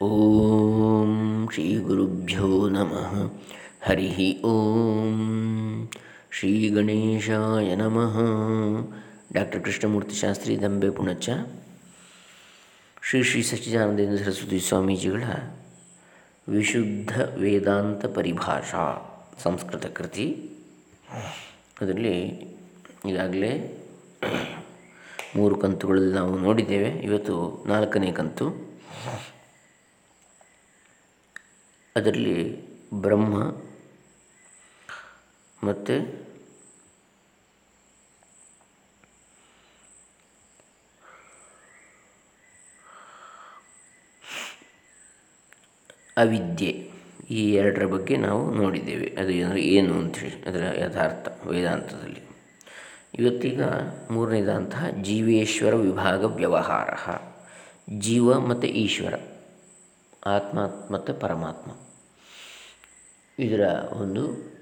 ಓಂ ಶ್ರೀ ಗುರುಭ್ಯೋ ನಮಃ. ಹರಿ ಓಂ ಶ್ರೀ ಗಣೇಶಾಯ ನಮಃ. ಡಾಕ್ಟರ್ ಕೃಷ್ಣಮೂರ್ತಿ ಶಾಸ್ತ್ರಿ ದಂಬೆ ಪುಣಚ. ಶ್ರೀ ಶ್ರೀ ಸಚ್ಚಿದಾನಂದೇಂದ್ರ ಸರಸ್ವತಿ ಸ್ವಾಮೀಜಿಗಳ ವಿಶುದ್ಧ ವೇದಾಂತ ಪರಿಭಾಷಾ ಸಂಸ್ಕೃತ ಕೃತಿ. ಅದರಲ್ಲಿ ಈಗಾಗಲೇ ಮೂರು ಕಂತುಗಳಲ್ಲಿ ನಾವು ನೋಡಿದ್ದೇವೆ. ಇವತ್ತು ನಾಲ್ಕನೇ ಕಂತು. ಅದರಲ್ಲಿ ಬ್ರಹ್ಮ ಮತ್ತು ಅವಿದ್ಯೆ. ಈ ಎರಡರ ಬಗ್ಗೆ ನಾವು ನೋಡಿದ್ದೇವೆ. ಅದು ಅಂದರೆ ಏನು ಅಂತೇಳಿ ಅದರ ಯಥಾರ್ಥ ವೇದಾಂತದಲ್ಲಿ. ಇವತ್ತೀಗ ಮೂರನೇದಂತಹ ಜೀವೇಶ್ವರ ವಿಭಾಗ ವ್ಯವಹಾರ ಜೀವ ಮತ್ತು ಈಶ್ವರ. ಆತ್ಮ ಮತ್ತು ಪರಮಾತ್ಮ. ಇದರ ಒಂದು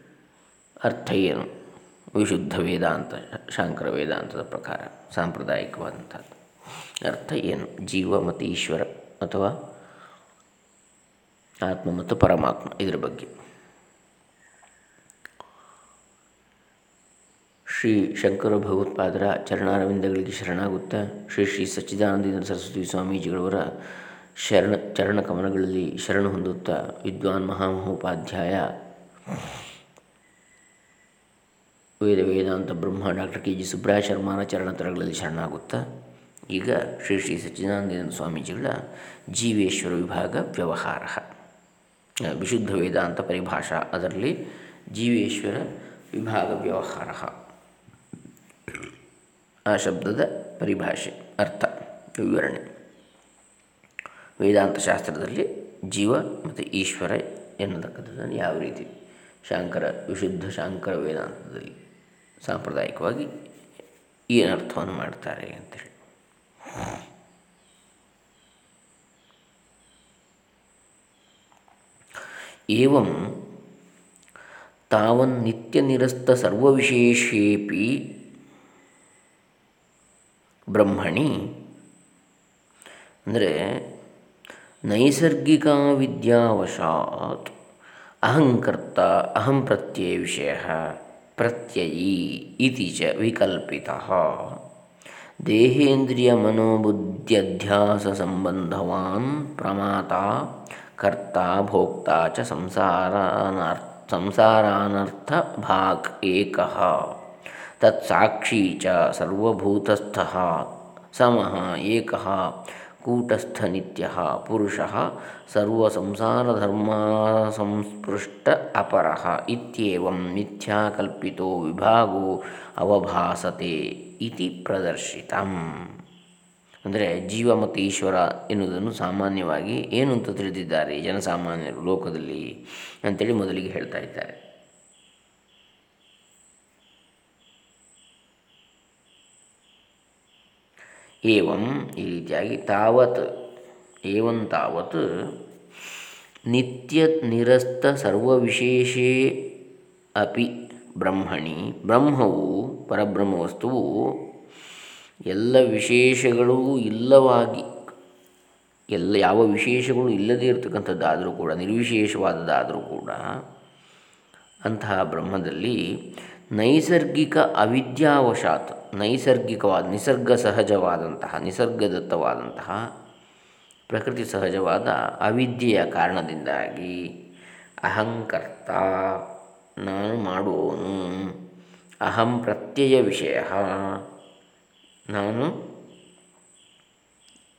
ಅರ್ಥ ಏನು? ವಿಶುದ್ಧ ವೇದಾಂತ, ಶಾಂಕರ ವೇದಾಂತದ ಪ್ರಕಾರ ಸಾಂಪ್ರದಾಯಿಕವಾದಂಥದ್ದು. ಅರ್ಥ ಏನು? ಜೀವ ಮತ್ತು ಈಶ್ವರ ಅಥವಾ ಆತ್ಮ ಮತ್ತು ಪರಮಾತ್ಮ ಇದರ ಬಗ್ಗೆ. ಶ್ರೀ ಶಂಕರ ಭಗವತ್ಪಾದರ ಚರಣಾರವಿಂದಗಳಿಗೆ ಶರಣಾಗುತ್ತಾ ಶ್ರೀ ಶ್ರೀ ಸಚ್ಚಿದಾನಂದ ಸರಸ್ವತಿ ಸ್ವಾಮೀಜಿಗಳವರ ಶರಣ, ಚರಣ ಕಮನಗಳಲ್ಲಿ ಶರಣ ಹೊಂದುತ್ತಾ ವಿದ್ವಾನ್ ಮಹಾಮಹೋಪಾಧ್ಯಾಯ. ವೇದ, ವೇದಾಂತ ಬ್ರಹ್ಮ ಡಾಕ್ಟರ್ ಕೆ. ಜಿ. ಸುಬ್ರಾಯ ಶರ್ಮಾನ ಚರಣತರಗಳಲ್ಲಿ ಶರಣಾಗುತ್ತಾ, ಈಗ ಶ್ರೀ ಶ್ರೀ ಸಚ್ಚಿದಾನಂದೇಂದ್ರ ಸ್ವಾಮೀಜಿಗಳ ಜೀವೇಶ್ವರ ವಿಭಾಗ ವ್ಯವಹಾರ. ವಿಶುದ್ಧ ವೇದಾಂತ ಪರಿಭಾಷಾ ಅದರಲ್ಲಿ ಜೀವೇಶ್ವರ ವಿಭಾಗ ವ್ಯವಹಾರ. ಆ ಶಬ್ದದ ಪರಿಭಾಷೆ, ಅರ್ಥ, ವಿವರಣೆ. ವೇದಾಂತ ಶಾಸ್ತ್ರದಲ್ಲಿ ಜೀವ ಮತ್ತು ಈಶ್ವರ ಎನ್ನತಕ್ಕಂಥದ್ದನ್ನು ಯಾವ ರೀತಿ ಶಾಂಕರ, ವಿಶುದ್ಧ ಶಾಂಕರ ವೇದಾಂತದಲ್ಲಿ ಸಾಂಪ್ರದಾಯಿಕವಾಗಿ ಏನು ಅರ್ಥವನ್ನು ಮಾಡ್ತಾರೆ ಅಂತೇಳಿ. ಏವಂ ತಾವನ್ ನಿತ್ಯ ನಿರಸ್ತ ಸರ್ವವಿಶೇಷೇಪಿ ಬ್ರಹ್ಮಣಿ, ಅಂದರೆ ನೈಸರ್ಗಿಕ ವಿದ್ಯಾವಶಾತ್ ಅಹಂಕರ್ತ ಅಹಂ ಪ್ರತ್ಯಯ ವಿಷಯ ಪ್ರತ್ಯಯಿ ಇತಿ ಚ ವಿಕಲ್ಪಿತ ದೇಹೇಂದ್ರಿಯ ಮನೋಬುದ್ಧ್ಯಧ್ಯಾಸ ಸಂಬಂಧವಾನ್ ಪ್ರಮಾತ ಕರ್ತ ಭೋಕ್ತ ಚ ಸಂಸಾರಾನಾರ್ಥ ಸಂಸಾರಾನರ್ಥ ಭಾಗ್ ಏಕಃ ತತ್ಸಾಕ್ಷಿ ನಿತ್ಯ ಪುರುಷ ಪುರುಷ ಸಂಸ್ಪೃಷ್ಟ ಅಪರಃ ಇತ್ಯೇವಂ ಮಿಥ್ಯಾಕಲ್ಪಿತೋ ವಿಭಾಗೋ ಅವಭಾಸತೆ ಇತಿ ಪ್ರದರ್ಶಿತಂ. ಅಂದರೆ ಜೀವ ಮತ್ತು ಈಶ್ವರ ಎನ್ನುವುದನ್ನು ಸಾಮಾನ್ಯವಾಗಿ ಏನು ಅಂತ ತಿಳಿದಿದ್ದಾರೆ ಜನಸಾಮಾನ್ಯರು ಲೋಕದಲ್ಲಿ ಅಂತೇಳಿ ಮೊದಲಿಗೆ ಹೇಳ್ತಾ ಇದ್ದಾರೆ. ಏವಂ ಈ ರೀತಿಯಾಗಿ ತಾವತ್, ಏವಂ ತಾವತ್ ನಿತ್ಯ ನಿರಸ್ತ ಸರ್ವವಿಶೇಷೇ ಅಪಿ ಬ್ರಹ್ಮಣಿ. ಬ್ರಹ್ಮವು ಪರಬ್ರಹ್ಮ ವಸ್ತುವು ಎಲ್ಲ ವಿಶೇಷಗಳೂ ಇಲ್ಲವಾಗಿ, ಎಲ್ಲ ಯಾವ ವಿಶೇಷಗಳು ಇಲ್ಲದೇ ಇರತಕ್ಕಂಥದ್ದಾದರೂ ಕೂಡ, ನಿರ್ವಿಶೇಷವಾದದ್ದಾದರೂ ಕೂಡ ಅಂತಹ ಬ್ರಹ್ಮದಲ್ಲಿ ನೈಸರ್ಗಿಕ ಅವಿದ್ಯಾವಶಾತ್ ನೈಸರ್ಗಿಕವಾದ, ನಿಸರ್ಗ ಸಹಜವಾದಂತಹ, ನಿಸರ್ಗದತ್ತವಾದಂತಹ, ಪ್ರಕೃತಿ ಸಹಜವಾದ ಅವಿದ್ಯೆಯ ಕಾರಣದಿಂದಾಗಿ ಅಹಂಕರ್ತ ನಾನು ಮಾಡುವನು ಅಹಂ ಪ್ರತ್ಯಯ ವಿಷಯ. ನಾನು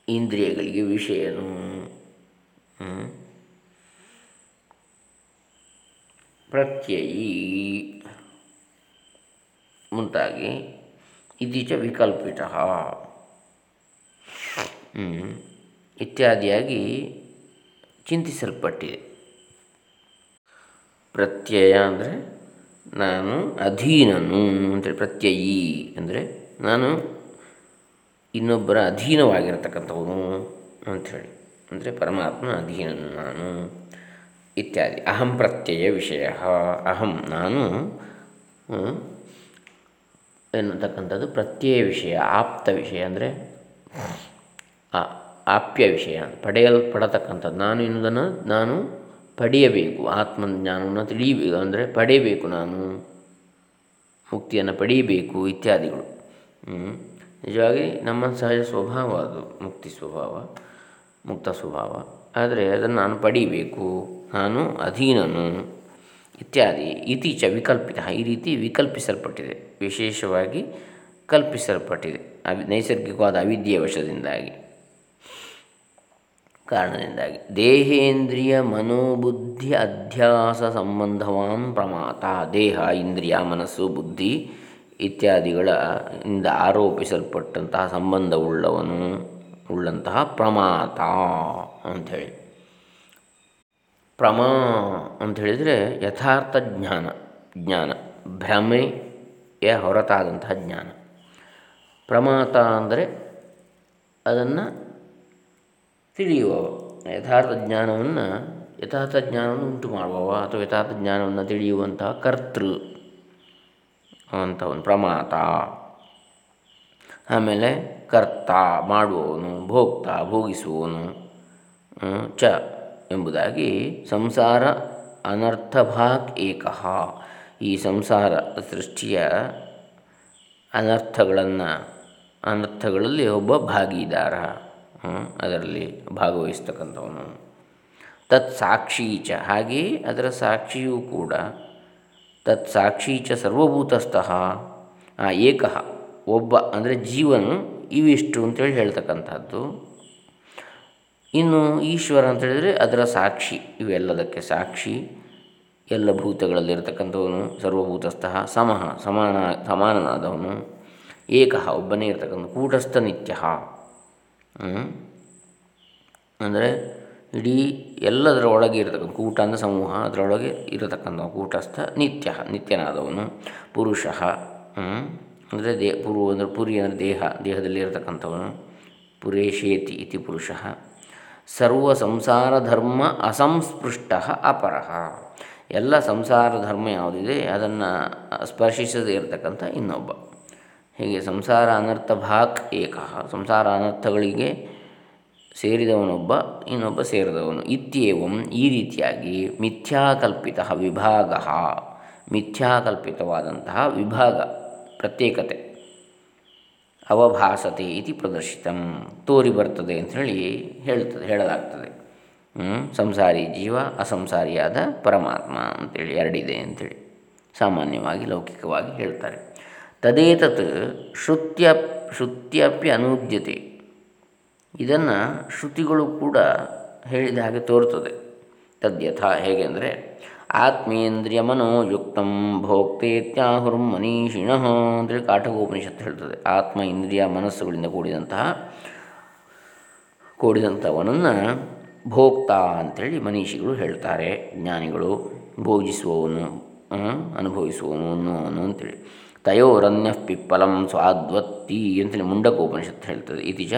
ಇಂದ್ರಿಯಗಳಿಗೆ ವಿಷಯನು. ಪ್ರತ್ಯಯಿ. ಮುಂತಾಗಿ ಇದೀಚ ವಿಕಲ್ಪಿತ ಇತ್ಯಾದಿಯಾಗಿ ಚಿಂತಿಸಲ್ಪಟ್ಟಿದೆ ಪ್ರತ್ಯಯ ಅಂದರೆ ನಾನು ಅಧೀನನು ಅಂದರೆ ಪ್ರತ್ಯಯಿ ಅಂದರೆ ನಾನು ಇನ್ನೊಬ್ಬರ ಅಧೀನವಾಗಿರತಕ್ಕಂಥವನು ಅಂಥೇಳಿ ಅಂದರೆ ಪರಮಾತ್ಮ ಅಧೀನನು ನಾನು ಇತ್ಯಾದಿ ಅಹಂ ಪ್ರತ್ಯಯ ವಿಷಯ ಅಹಂ ನಾನು ಎನ್ನತಕ್ಕಂಥದ್ದು ಪ್ರತ್ಯಯ ವಿಷಯ, ಆಪ್ತ ವಿಷಯ ಅಂದರೆ ಆಪ್ಯ ವಿಷಯ ಪಡೆಯಲ್ಪಡತಕ್ಕಂಥದ್ದು. ನಾನು ಎನ್ನುವುದನ್ನು ನಾನು ಪಡೆಯಬೇಕು. ಆತ್ಮಜ್ಞಾನವನ್ನು ತಿಳಿಯಬೇಕು. ಅಂದರೆ ಪಡೆಯಬೇಕು ನಾನು. ಮುಕ್ತಿಯನ್ನು ಪಡೆಯಬೇಕು, ಇತ್ಯಾದಿಗಳು. ನಿಜವಾಗಿ ನಮ್ಮ ಸಹಜ ಸ್ವಭಾವ ಅದು. ಮುಕ್ತಿ ಸ್ವಭಾವ, ಮುಕ್ತ ಸ್ವಭಾವ. ಆದರೆ ಅದನ್ನು ನಾನು ಪಡೀಬೇಕು ನಾನು ಅಧೀನನು. ಇತ್ಯಾದಿ ಇತೀಚ ವಿಕಲ್ಪಿತ, ಈ ರೀತಿ ವಿಕಲ್ಪಿಸಲ್ಪಟ್ಟಿದೆ. ವಿಶೇಷವಾಗಿ ಕಲ್ಪಿಸಲ್ಪಟ್ಟಿದೆ. ಅವಿ, ನೈಸರ್ಗಿಕವಾದ ಅವಿದ್ಯೆಯ ವಶದಿಂದಾಗಿ. ಕಾರಣದಿಂದಾಗಿ. ದೇಹೇಂದ್ರಿಯ ಮನೋಬುದ್ಧಿ ಅಧ್ಯಾಸ ಸಂಬಂಧವಾನ್ ಪ್ರಮಾತ, ದೇಹ, ಇಂದ್ರಿಯ, ಮನಸ್ಸು, ಬುದ್ಧಿ ಇತ್ಯಾದಿಗಳ ಇಂದ ಆರೋಪಿಸಲ್ಪಟ್ಟಂತಹ ಸಂಬಂಧವುಳ್ಳವನು, ಉಳ್ಳಂತಹ ಪ್ರಮಾತ ಅಂಥೇಳಿ ಪ್ರಮಾ ಅಂತ ಹೇಳಿದರೆ ಯಥಾರ್ಥ ಜ್ಞಾನ ಜ್ಞಾನ. ಭ್ರಮೆಯ ಹೊರತಾದಂತಹ ಜ್ಞಾನ. ಪ್ರಮಾತ ಅಂದರೆ ಅದನ್ನು ತಿಳಿಯುವವ. ಯಥಾರ್ಥ ಜ್ಞಾನವನ್ನು ಯಥಾರ್ಥ ಜ್ಞಾನವನ್ನು ಉಂಟು ಮಾಡುವವ ಅಥವಾ ಯಥಾರ್ಥ ಜ್ಞಾನವನ್ನು ತಿಳಿಯುವಂತಹ ಕರ್ತೃ ಅಂಥವನು ಪ್ರಮಾತ. ಆಮೇಲೆ ಕರ್ತ, ಮಾಡುವವನು, ಭೋಕ್ತ, ಭೋಗಿಸುವವನು ಚ. ಎಂಬುದಾಗಿ ಸಂಸಾರ ಅನರ್ಥಭಾಕ್ ಏಕಃ. ಈ ಸಂಸಾರ ಸೃಷ್ಟಿಯ ಅನರ್ಥಗಳನ್ನು, ಅನರ್ಥಗಳಲ್ಲಿ ಒಬ್ಬ ಭಾಗಿದಾರ ಅದರಲ್ಲಿ ಭಾಗವಹಿಸ್ತಕ್ಕಂಥವನು. ತತ್ ಸಾಕ್ಷಿ ಚ, ಹಾಗೆಯೇ ಅದರ ಸಾಕ್ಷಿಯೂ ಕೂಡ ತತ್ ಸಾಕ್ಷಿ ಚ ಸರ್ವಭೂತಸ್ಥಃ ಏಕಃ, ಒಬ್ಬ ಅಂದರೆ ಜೀವನು ಇವಿಷ್ಟು ಅಂತೇಳಿ ಹೇಳ್ತಕ್ಕಂಥದ್ದು. ಇನ್ನು ಈಶ್ವರ ಅಂತ ಹೇಳಿದರೆ ಅದರ ಸಾಕ್ಷಿ, ಇವೆಲ್ಲದಕ್ಕೆ ಸಾಕ್ಷಿ. ಎಲ್ಲ ಭೂತಗಳಲ್ಲಿರ್ತಕ್ಕಂಥವನು, ಸರ್ವಭೂತಸ್ಥಃ ಸಮಃ ಸಮಾನ, ಸಮಾನನಾದವನು. ಏಕಃ, ಒಬ್ಬನೇ ಇರತಕ್ಕಂಥ ಕೂಟಸ್ಥ ನಿತ್ಯ. ಅಂದರೆ ಇಡೀ ಎಲ್ಲದರ ಒಳಗೆ ಇರತಕ್ಕಂಥ ಕೂಟ ಅಂದರೆ ಸಮೂಹ, ಅದರೊಳಗೆ ಇರತಕ್ಕಂಥ ಕೂಟಸ್ಥ ನಿತ್ಯ, ನಿತ್ಯನಾದವನು, ಪುರುಷ. ಅಂದರೆ ದೇ, ಪುರು ಅಂದರೆ ಪುರಿ ಅಂದರೆ ದೇಹ, ದೇಹದಲ್ಲಿ ಇರತಕ್ಕಂಥವನು. ಪುರೇಶೇತಿ ಇತಿ ಪುರುಷ. ಸರ್ವ ಸಂಸಾರ ಧರ್ಮ ಅಸಂಸ್ಪೃಷ್ಟ ಅಪರಹ. ಎಲ್ಲ ಸಂಸಾರ ಧರ್ಮ ಯಾವುದಿದೆ ಅದನ್ನು ಸ್ಪರ್ಶಿಸದೇ ಇರತಕ್ಕಂಥ ಇನ್ನೊಬ್ಬ. ಹೀಗೆ ಸಂಸಾರ ಅನರ್ಥ ಭಾಕ್ ಏಕ. ಸಂಸಾರ ಅನರ್ಥಗಳಿಗೆ ಸೇರಿದವನೊಬ್ಬ, ಇನ್ನೊಬ್ಬ ಸೇರಿದವನು. ಇತ್ಯೇವಂ ಈ ರೀತಿಯಾಗಿ ಮಿಥ್ಯಾಕಲ್ಪಿತ ವಿಭಾಗ. ಮಿಥ್ಯಾಕಲ್ಪಿತವಾದಂತಹ ವಿಭಾಗ, ಪ್ರತ್ಯೇಕತೆ. ಅವಭಾಸತೆ ಇತಿ ಪ್ರದರ್ಶಿತಂ, ತೋರಿ ಬರ್ತದೆ ಅಂಥೇಳಿ ಹೇಳ್ತದೆ, ಹೇಳಲಾಗ್ತದೆ. ಸಂಸಾರಿ ಜೀವ, ಅಸಂಸಾರಿಯಾದ ಪರಮಾತ್ಮ ಅಂತೇಳಿ ಎರಡಿದೆ ಅಂಥೇಳಿ ಸಾಮಾನ್ಯವಾಗಿ, ಲೌಕಿಕವಾಗಿ ಹೇಳ್ತಾರೆ. ತದೇತತ್ ಶ್ರುತ್ಯ ಶ್ರುತ್ಯಪ್ಯ ಅನೂದ್ಯತೆ. ಇದನ್ನು ಶ್ರುತಿಗಳು ಕೂಡ ಹೇಳಿದ ಹಾಗೆ ತೋರ್ತದೆ. ತದ್ಯಥ ಹೇಗೆ ಅಂದರೆ ಆತ್ಮೇಂದ್ರಿಯ ಮನೋಯುಕ್ತಂ ಭೋಕ್ತೇತ್ಯಾಹುರ್ ಮನೀಷಿಣ ಅಂತೇಳಿ ಕಾಠಗೋಪನಿಷತ್ತು ಹೇಳ್ತದೆ. ಆತ್ಮ ಇಂದ್ರಿಯ ಮನಸ್ಸುಗಳಿಂದ ಕೂಡಿದಂತಹ, ಕೂಡಿದಂಥವನನ್ನು ಭೋಕ್ತ ಅಂಥೇಳಿ ಮನೀಷಿಗಳು ಹೇಳ್ತಾರೆ, ಜ್ಞಾನಿಗಳು ಭೋಜಿಸುವವನು ಅನುಭವಿಸುವವನು ಅನ್ನುವನು ಅಂತೇಳಿ. ತಯೋರನ್ಯ ಪಿಪ್ಪಲಂ ಸ್ವಾದ್ವತ್ತಿ ಅಂತೇಳಿ ಮುಂಡಕೋಪನಿಷತ್ತು ಹೇಳ್ತದೆ. ಇತಿಜ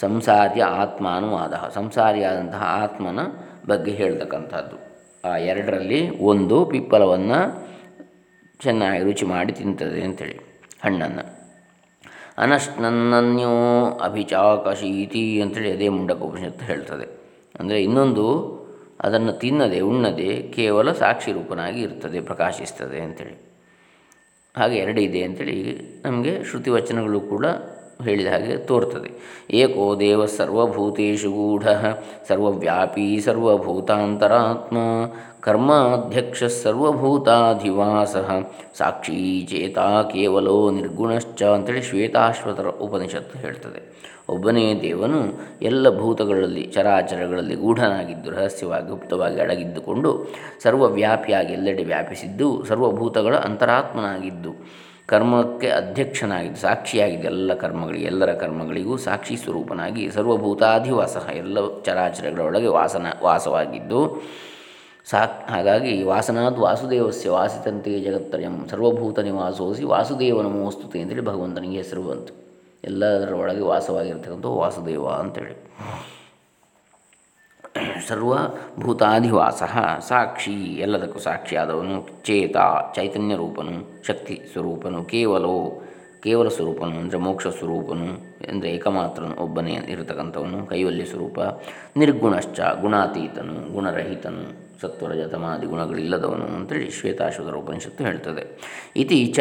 ಸಂಸಾರಿಯ ಆತ್ಮಾನುವಾದ, ಸಂಸಾರಿಯಾದಂತಹ ಆತ್ಮನ ಬಗ್ಗೆ ಹೇಳ್ತಕ್ಕಂಥದ್ದು. ಆ ಎರಡರಲ್ಲಿ ಒಂದು ಪಿಪ್ಪಲವನ್ನು ಚೆನ್ನಾಗಿ ರುಚಿ ಮಾಡಿ ತಿಂತದೆ ಅಂಥೇಳಿ ಹಣ್ಣನ್ನು. ಅನಶ್ನನ್ನನ್ಯೋ ಅಭಿಚಾಕಶೀತಿ ಅಂಥೇಳಿ ಅದೇ ಮುಂಡಕೋಪನಿಷತ್ತು ಹೇಳ್ತದೆ. ಅಂದರೆ ಇನ್ನೊಂದು ಅದನ್ನು ತಿನ್ನದೆ, ಉಣ್ಣದೆ ಕೇವಲ ಸಾಕ್ಷಿ ರೂಪನಾಗಿ ಇರ್ತದೆ, ಪ್ರಕಾಶಿಸ್ತದೆ ಅಂಥೇಳಿ ಹಾಗೆ ಎರಡಿದೆ ಅಂಥೇಳಿ ನಮಗೆ ಶ್ರುತಿ ವಚನಗಳು ಕೂಡ ಹೇಳಿದ ಹಾಗೆ ತೋರ್ತದೆ. ಏಕೋ ದೇವ ಸರ್ವಭೂತೇಶು ಗೂಢ, ಸರ್ವವ್ಯಾಪಿ ಸರ್ವಭೂತಾಂತರಾತ್ಮ, ಕರ್ಮಾಧ್ಯಕ್ಷ ಸರ್ವಭೂತಾಧಿವಾಸ, ಸಾಕ್ಷಿ ಚೇತ ಕೇವಲೋ ನಿರ್ಗುಣಶ್ಚ ಅಂತೇಳಿ ಶ್ವೇತಾಶ್ವತರ ಉಪನಿಷತ್ತು ಹೇಳ್ತದೆ. ಒಬ್ಬನೇ ದೇವನು ಎಲ್ಲ ಭೂತಗಳಲ್ಲಿ, ಚರಾಚರಗಳಲ್ಲಿ ಗೂಢನಾಗಿದ್ದು ರಹಸ್ಯವಾಗಿ, ಗುಪ್ತವಾಗಿ ಅಡಗಿದ್ದುಕೊಂಡು ಸರ್ವವ್ಯಾಪಿಯಾಗಿ ಎಲ್ಲೆಡೆ ವ್ಯಾಪಿಸಿದ್ದು, ಸರ್ವಭೂತಗಳ ಅಂತರಾತ್ಮನಾಗಿದ್ದು. ಕರ್ಮಕ್ಕೆ ಅಧ್ಯಕ್ಷನಾಗಿದ್ದು ಸಾಕ್ಷಿಯಾಗಿದ್ದು ಎಲ್ಲ ಕರ್ಮಗಳಿಗೆ, ಎಲ್ಲರ ಕರ್ಮಗಳಿಗೂ ಸಾಕ್ಷಿ ಸ್ವರೂಪನಾಗಿ ಸರ್ವಭೂತಾಧಿವಾಸ ಎಲ್ಲ ಚರಾಚರಗಳೊಳಗೆ ವಾಸನ, ವಾಸವಾಗಿದ್ದು, ಸಾಕ್, ಹಾಗಾಗಿ ವಾಸನಾದ್ ವಾಸುದೇವಸ್ಯ ವಾಸಿತಂತೆ ಜಗತ್ತರ್ಯಂ ಸರ್ವಭೂತ ನಿವಾಸೋಸಿ ವಾಸುದೇವ ನಮೋಸ್ತುತೆ ಅಂತೇಳಿ ಭಗವಂತನಿಗೆ ಹೆಸರು ಬಂತು. ಎಲ್ಲದರ ಒಳಗೆ ವಾಸವಾಗಿರ್ತಕ್ಕಂಥ ವಾಸುದೇವ ಅಂತೇಳಿ. ಸರ್ವಭೂತಾಧಿವಾಸ ಸಾಕ್ಷಿ ಎಲ್ಲದಕ್ಕೂ ಸಾಕ್ಷಿಯಾದವನು ಚೇತ ಚೈತನ್ಯ ರೂಪನು ಶಕ್ತಿ ಸ್ವರೂಪನು, ಕೇವಲೋ, ಕೇವಲ ಸ್ವರೂಪನು ಅಂದರೆ ಮೋಕ್ಷ ಸ್ವರೂಪನು ಅಂದರೆ ಏಕಮಾತ್ರನು ಒಬ್ಬನೇ ಇರತಕ್ಕಂಥವನು, ಕೈವಲ್ಯ ಸ್ವರೂಪ, ನಿರ್ಗುಣಶ್ಚ, ಗುಣಾತೀತನು, ಗುಣರಹಿತನು, ಸತ್ವರಜತಮಾದಿ ಗುಣಗಳಿಲ್ಲದವನು ಅಂತೇಳಿ ಶ್ವೇತಾಶ್ವತರ ಉಪನಿಷತ್ತು ಹೇಳ್ತದೆ. ಇತಿ ಚ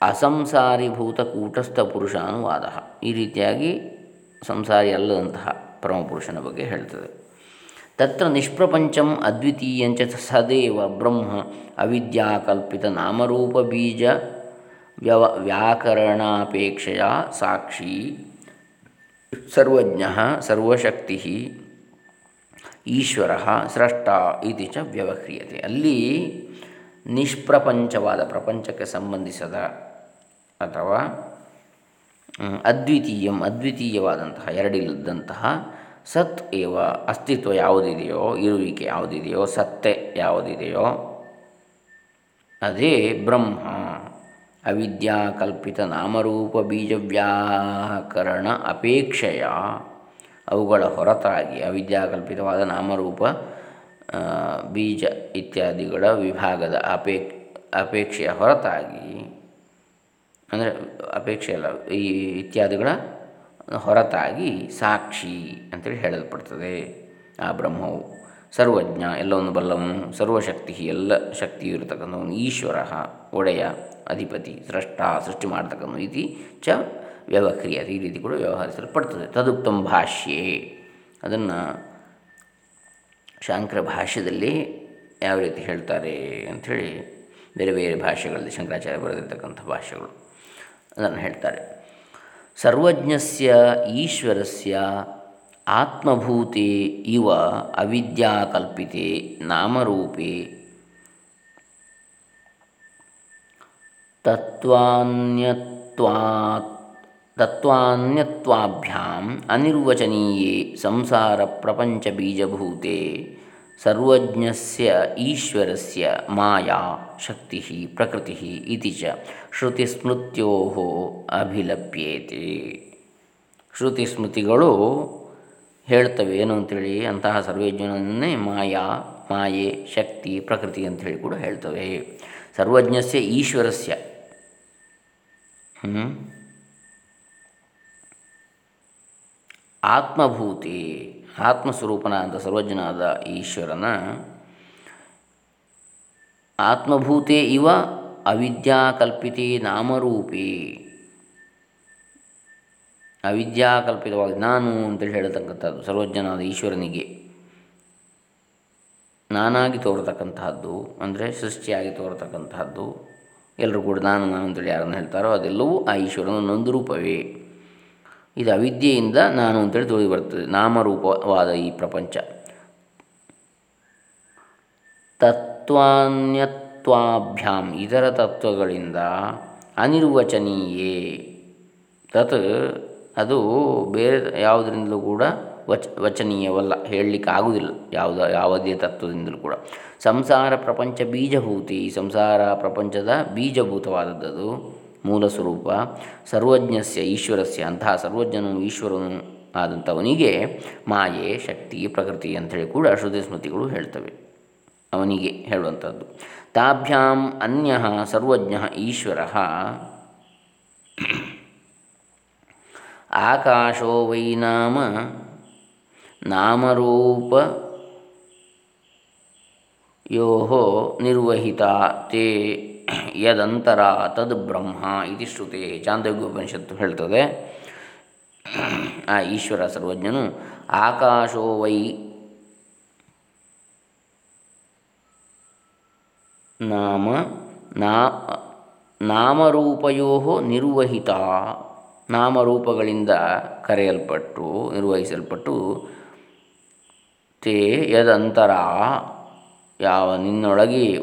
ಅಸಂಸಾರಿಭೂತ ಕೂಟಸ್ಥ ಪುರುಷ ಅನುವಾದ ಈ ರೀತಿಯಾಗಿ ಸಂಸಾರಿ ಅಲ್ಲದಂತಹ ಪರಮಪುರುಷನ ಬಗ್ಗೆ ಹೇಳ್ತದೆ. ತತ್ರ ನಿಷ್ಪ್ರಪಂಚಂ ಅದ್ವಿತೀಯಂಚ ಸದೇವ ಬ್ರಹ್ಮ ಅವಿದ್ಯಾಕಲ್ಪಿತ ನಾಮರೂಪ ಬೀಜ ವ್ಯವ ವ್ಯಾಕರಣಾಪೇಕ್ಷೆಯ ಸಾಕ್ಷಿ. ಸರ್ವಜ್ಞ, ಸರ್ವಶಕ್ತಿ, ಈಶ್ವರ ಸ್ರಷ್ಟ ಇತಿ ಚ ವ್ಯವಹ್ರಿಯತೆ. ಅಲ್ಲಿ ನಿಷ್ಪ್ರಪಂಚವಾದ ಪ್ರಪಂಚಕ್ಕೆ ಸಂಬಂಧಿಸದ ಅಥವಾ ಅದ್ವಿತೀಯಂ, ಅದ್ವಿತೀಯವಾದಂತಹ ಎರಡಿಲ್ಲದಂತಹ ಸತ್ ಏವ ಅಸ್ತಿತ್ವ ಯಾವುದಿದೆಯೋ, ಇರುವಿಕೆ ಯಾವುದಿದೆಯೋ, ಸತ್ತೆ ಯಾವುದಿದೆಯೋ, ಅದೇ ಬ್ರಹ್ಮ. ಅವಿದ್ಯಾಕಲ್ಪಿತ ನಾಮರೂಪ ಬೀಜವ್ಯಾಕರಣ ಅಪೇಕ್ಷೆಯ ಅವುಗಳ ಹೊರತಾಗಿ ಅವಿದ್ಯಾಕಲ್ಪಿತವಾದ ನಾಮರೂಪ ಬೀಜ ಇತ್ಯಾದಿಗಳ ವಿಭಾಗದ ಅಪೇಕ್, ಅಪೇಕ್ಷೆಯ ಹೊರತಾಗಿ ಅಂದರೆ ಅಪೇಕ್ಷೆ ಅಲ್ಲ ಈ ಇತ್ಯಾದಿಗಳ ಹೊರತಾಗಿ ಸಾಕ್ಷಿ ಅಂತೇಳಿ ಹೇಳಲ್ಪಡ್ತದೆ. ಆ ಬ್ರಹ್ಮವು ಸರ್ವಜ್ಞ, ಎಲ್ಲವನ್ನು ಬಲ್ಲವನು, ಸರ್ವಶಕ್ತಿ, ಎಲ್ಲ ಶಕ್ತಿಯು ಇರತಕ್ಕಂಥವನು, ಈಶ್ವರ, ಒಡೆಯ, ಅಧಿಪತಿ, ಸೃಷ್ಟ, ಸೃಷ್ಟಿ ಮಾಡ್ತಕ್ಕಂಥ ಇತಿ ಚ ವ್ಯವಕ್ರಿಯತೆ. ಈ ರೀತಿ ಕೂಡ ವ್ಯವಹರಿಸಲ್ಪಡ್ತದೆ. ತದುಕ್ತಂ ಭಾಷ್ಯೆ. ಅದನ್ನು ಶಾಂಕರ ಭಾಷ್ಯದಲ್ಲಿ ಯಾವ ರೀತಿ ಹೇಳ್ತಾರೆ ಅಂಥೇಳಿ ಬೇರೆ ಬೇರೆ ಭಾಷೆಗಳಲ್ಲಿ ಶಂಕರಾಚಾರ್ಯ ಬರೆದಿರ್ತಕ್ಕಂಥ ಭಾಷೆಗಳು ಅದನ್ನು ಹೇಳ್ತಾರೆ. ಸರ್ವಜ್ಞಸ್ಯ ಈಶ್ವರಸ್ಯ ಆತ್ಮಭೂತೆ ಇವ ಅವಿದ್ಯಾಕಲ್ಪಿತೆ ನಾಮರೂಪೇ. ತತ್ವಾನ್ಯತ್ವಾತ್ ತತ್ವಾನ್ಯತ್ವಾಭ್ಯಾಂ ಅನಿರ್ವಚನೀಯೇ ಸಂಸಾರ ಪ್ರಪಂಚ ಬೀಜಭೂತೆ. ಸರ್ವಜ್ಞಸ್ಯ ಈಶ್ವರಸ್ಯ ಮಾಯಾ ಶಕ್ತಿ ಪ್ರಕೃತಿ ಇತಿ ಚ ಶ್ರುತಿಸ್ಮೃತ್ಯೋ ಅಭಿಲಪ್ಯೇತೆ. ಶ್ರುತಿಸ್ಮೃತಿಗಳು ಹೇಳ್ತವೆ ಏನು ಅಂತೇಳಿ ಅಂತಹ ಸರ್ವಜ್ಞನನ್ನೇ ಮಾಯಾ, ಮಾಯೆ, ಶಕ್ತಿ, ಪ್ರಕೃತಿ ಅಂಥೇಳಿ ಕೂಡ ಹೇಳ್ತವೆ. ಸರ್ವಜ್ಞಸ್ಯ ಈಶ್ವರಸ್ಯ. ಆತ್ಮಭೂತಿ. ಆತ್ಮಸ್ವರೂಪನಾದ ಸರ್ವಜ್ಞನಾದ ಈಶ್ವರನ, ಆತ್ಮಭೂತೆ ಇವ ಅವಿದ್ಯಾಕಲ್ಪಿತೆ ನಾಮರೂಪಿ. ಅವಿದ್ಯಾಕಲ್ಪಿತವಾಗಿ ನಾನು ಅಂತೇಳಿ ಹೇಳತಕ್ಕಂಥದ್ದು ಸರ್ವಜ್ಞನಾದ ಈಶ್ವರನಿಗೆ. ನಾನಾಗಿ ತೋರತಕ್ಕಂತಹದ್ದು, ಅಂದರೆ ಸೃಷ್ಟಿಯಾಗಿ ತೋರತಕ್ಕಂತಹದ್ದು ಎಲ್ಲರೂ ಕೂಡ ನಾನು ನಾನು ಅಂತೇಳಿ ಯಾರನ್ನು ಹೇಳ್ತಾರೋ ಅದೆಲ್ಲವೂ ಆ ಈಶ್ವರನ ಒಂದು ರೂಪವೇ ಇದು ಅವಿದ್ಯೆಯಿಂದ ನಾನು ಅಂತೇಳಿ ತಿಳಿದು ಬರ್ತದೆ. ನಾಮರೂಪವಾದ ಈ ಪ್ರಪಂಚ. ತತ್ವಾನ್ಯತ್ವಾಭ್ಯಾಂ ಇತರ ತತ್ವಗಳಿಂದ ಅನಿರ್ವಚನೀಯೇ. ತತ್ ಅದು ಬೇರೆ ಯಾವುದರಿಂದಲೂ ಕೂಡ ವಚ, ವಚನೀಯವಲ್ಲ, ಹೇಳಲಿಕ್ಕೆ ಆಗುವುದಿಲ್ಲ. ಯಾವುದ, ಯಾವುದೇ ತತ್ವದಿಂದಲೂ ಕೂಡ. ಸಂಸಾರ ಪ್ರಪಂಚ ಬೀಜಭೂತಿ, ಸಂಸಾರ ಪ್ರಪಂಚದ ಬೀಜಭೂತವಾದದ್ದು ಮೂಲ ಸ್ವರೂಪ ಸರ್ವಜ್ಞಸ್ಯ ಈಶ್ವರಸ್ಯ ಅಂತಹ ಸರ್ವಜ್ಞನು ಈಶ್ವರನು ಆದಂಥವನಿಗೆ ಮಾಯೆ, ಶಕ್ತಿ, ಪ್ರಕೃತಿ ಅಂಥೇಳಿ ಕೂಡ ಶ್ರುತಿ ಸ್ಮೃತಿಗಳು ಹೇಳ್ತವೆ. ಅವನಿಗೆ ಹೇಳುವಂಥದ್ದು. ತಾಭ್ಯಾಂ ಅನ್ಯ ಸರ್ವಜ್ಞ ಈಶ್ವರ. ಆಕಾಶೋ ವೈ ನಾಮ, ನಾಮರೂಪ ಯೋ ನಿರ್ವಹಿತ ತೇ ಯದಂತರ ತದ್ ಬ್ರಹ್ಮ ಇತಿ ಶ್ರುತಿ ಚಾಂದೋಗ್ಯೋಪನಿಷತ್ತು ಹೇಳ್ತದೆ. ಆ ಈಶ್ವರ ಸರ್ವಜ್ಞನು ಆಕಾಶೋ ವೈ ನಾಮ ನಾ ನಾಮರೂಪಯೋ ನಿರ್ವಹಿತ. ನಾಮರೂಪಗಳಿಂದ ಕರೆಯಲ್ಪಟ್ಟು, ನಿರ್ವಹಿಸಲ್ಪಟ್ಟು, ತೇ ಯದಂತರ ಯಾವ ನಿನ್ನೊಳಗೆ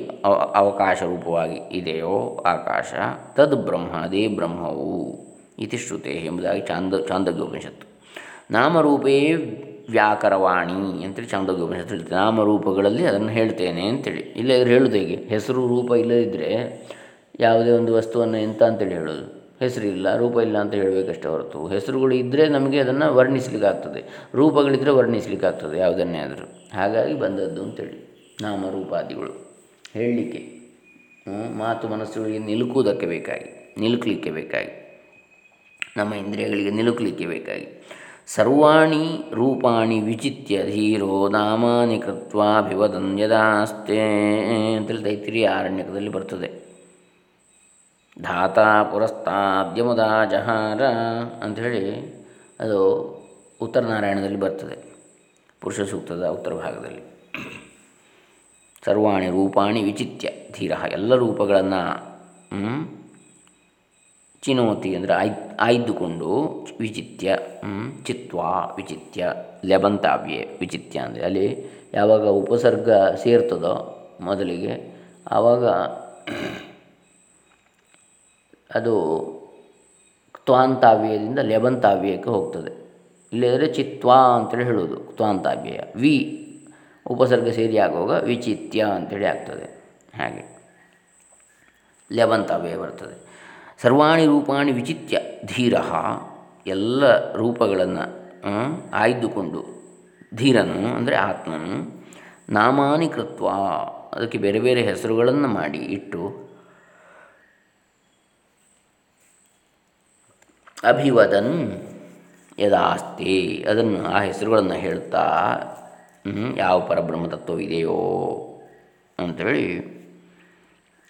ಅವಕಾಶ ರೂಪವಾಗಿ ಇದೆಯೋ ಆಕಾಶ, ತದ್ ಬ್ರಹ್ಮ ಅದೇ ಬ್ರಹ್ಮವು. ಇತಿ ಶ್ರುತೆ ಎಂಬುದಾಗಿ ಚಾಂದ ಚಾಂದೋಪನಿಷತ್ತು ನಾಮರೂಪೇ ವ್ಯಾಕರವಾಣಿ ಅಂತೇಳಿ ಚಾಂದೋಪನಿಷತ್ತು ಹೇಳ್ತೇನೆ ನಾಮರೂಪಗಳಲ್ಲಿ ಅದನ್ನು ಹೇಳ್ತೇನೆ ಅಂತೇಳಿ. ಇಲ್ಲದ್ರೆ ಹೇಳೋದು ಹೇಗೆ? ಹೆಸರು, ರೂಪ ಇಲ್ಲದಿದ್ದರೆ ಯಾವುದೇ ಒಂದು ವಸ್ತುವನ್ನು ಎಂತ ಅಂತೇಳಿ ಹೇಳೋದು. ಹೆಸರಿಲ್ಲ ರೂಪ ಇಲ್ಲ ಅಂತ ಹೇಳಬೇಕಷ್ಟೇ ಹೊರತು. ಹೆಸರುಗಳು ಇದ್ದರೆ ನಮಗೆ ಅದನ್ನು ವರ್ಣಿಸಲಿಕ್ಕಾಗ್ತದೆ. ರೂಪಗಳಿದ್ದರೆ ವರ್ಣಿಸಲಿಕ್ಕಾಗ್ತದೆ ಯಾವುದನ್ನೇ ಆದರೂ. ಹಾಗಾಗಿ ಬಂದದ್ದು ಅಂತೇಳಿ. ನಾಮರೂಪಾದಿಗಳು. ಹೇಳಲಿಕ್ಕೆ ಮಾತು ಮನಸ್ಸುಗಳಿಗೆ ನಿಲುಕುವುದಕ್ಕೆ ಬೇಕಾಗಿ, ನಿಲುಕಲಿಕ್ಕೆ ಬೇಕಾಗಿ, ನಮ್ಮ ಇಂದ್ರಿಯಗಳಿಗೆ ನಿಲುಕಲಿಕ್ಕೆ ಬೇಕಾಗಿ. ಸರ್ವಾಣಿ ರೂಪಾಣಿ ವಿಚಿತ್ಯ ಧೀರೋ ನಾಮಾನಿ ಕೃತ್ವಾಭಿವದನ್ ಯದಾಸ್ತೆ ಅಂತೇಳಿ ತೈತಿರಿ ಆರಣ್ಯಕದಲ್ಲಿ ಬರ್ತದೆ. ಧಾತ ಪುರಸ್ತಾದ್ಯಮುದ ಜಹಾರ ಅಂಥೇಳಿ ಅದು ಉತ್ತರ ನಾರಾಯಣದಲ್ಲಿ ಬರ್ತದೆ. ಪುರುಷ ಸೂಕ್ತದ ಉತ್ತರ ಭಾಗದಲ್ಲಿ. ಸರ್ವಾಣಿ ರೂಪಾಣಿ ವಿಚಿತ್ಯ ಧೀರ. ಎಲ್ಲ ರೂಪಗಳನ್ನು ಚಿನೋತಿ ಅಂದರೆ ಆಯ್, ಆಯ್ದುಕೊಂಡು ವಿಚಿತ್ಯ ಚಿತ್ವಾ ವಿಚಿತ್ಯ, ಲೆಬಂತಾವ್ಯೆ ವಿಚಿತ್ಯ ಅಂದರೆ ಅಲ್ಲಿ ಯಾವಾಗ ಉಪಸರ್ಗ ಸೇರ್ತದೋ ಮೊದಲಿಗೆ, ಆವಾಗ ಅದು ತ್ವಾಂತಾವ್ಯದಿಂದ ಲೆಬಂತಾವ್ಯಕ್ಕೆ ಹೋಗ್ತದೆ. ಇಲ್ಲದ್ರೆ ಚಿತ್ವಾ ಅಂತೇಳಿ ಹೇಳೋದು ತ್ವಾಂತಾವ್ಯಯ, ವಿ ಉಪಸರ್ಗ ಸೇರಿ ಆಗುವಾಗ ವಿಚಿತ್ಯ ಅಂತೇಳಿ ಆಗ್ತದೆ. ಹಾಗೆ. ಲೆಬಂತಾವ್ಯಯ ಬರ್ತದೆ. ಸರ್ವಾಣಿ ರೂಪಾಣಿ ವಿಚಿತ್ಯ ಧೀರ ಎಲ್ಲ ರೂಪಗಳನ್ನು ಆಯ್ದುಕೊಂಡು ಧೀರನು ಅಂದರೆ ಆತ್ಮನು ನಾಮಾನಿ ಕೃತ್ವ ಅದಕ್ಕೆ ಬೇರೆ ಬೇರೆ ಹೆಸರುಗಳನ್ನು ಮಾಡಿ ಇಟ್ಟು ಅಭಿವದನ್ ಯದಾಸ್ತಿ ಅದನ್ನು ಆ ಹೆಸರುಗಳನ್ನು ಹೇಳ್ತಾ ಯಾವ ಪರಬ್ರಹ್ಮ ತತ್ವವಿದೆಯೋ ಅಂಥೇಳಿ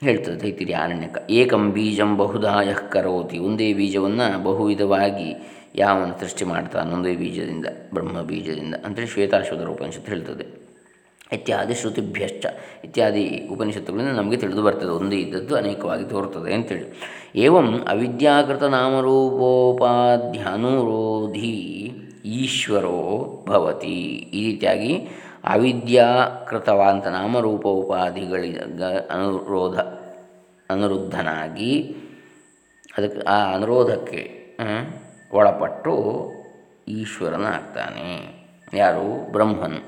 ಹೇಳ್ತದೆ ತೈತಿರಿ ಆರಣ್ಯಕ ಏಕಂ ಬೀಜಂ ಬಹುಧಾ ಯಃ ಕರೋತಿ. ಒಂದೇ ಬೀಜವನ್ನು ಬಹುವಿಧವಾಗಿ ಯಾವನು ಸೃಷ್ಟಿ ಮಾಡ್ತಾನೆ ಒಂದೇ ಬೀಜದಿಂದ ಬ್ರಹ್ಮ ಬೀಜದಿಂದ ಅಂತೇಳಿ ಶ್ವೇತಾಶ್ವತರ ಉಪನಿಷತ್ತು ಹೇಳ್ತದೆ. ಇತ್ಯಾದಿ ಶ್ರುತಿಭ್ಯಶ್ಚ. ಇತ್ಯಾದಿ ಉಪನಿಷತ್ತುಗಳಿಂದ ನಮಗೆ ತಿಳಿದು ಬರ್ತದೆ. ಒಂದೇ ಇದ್ದದ್ದು ಅನೇಕವಾಗಿ ತೋರ್ತದೆ ಅಂತೇಳಿ. ಏವಂ ಅವಿದ್ಯಾಕೃತ ನಾಮರೂಪೋಪಾಧ್ಯಾನುರೋಧಿ ಈಶ್ವರೋ ಭವತಿ. ಈ ರೀತಿಯಾಗಿ ಅವಿದ್ಯಾಕೃತವಾದಂಥ ನಾಮರೂಪ ಉಪಾಧಿಗಳಿ ಅನುರೋಧ, ಅನುರುದ್ಧನಾಗಿ ಅದಕ್ಕೆ ಆ ಅನುರೋಧಕ್ಕೆ ಒಳಪಟ್ಟು ಈಶ್ವರನಾಗ್ತಾನೆ. ಯಾರು? ಬ್ರಹ್ಮನ್.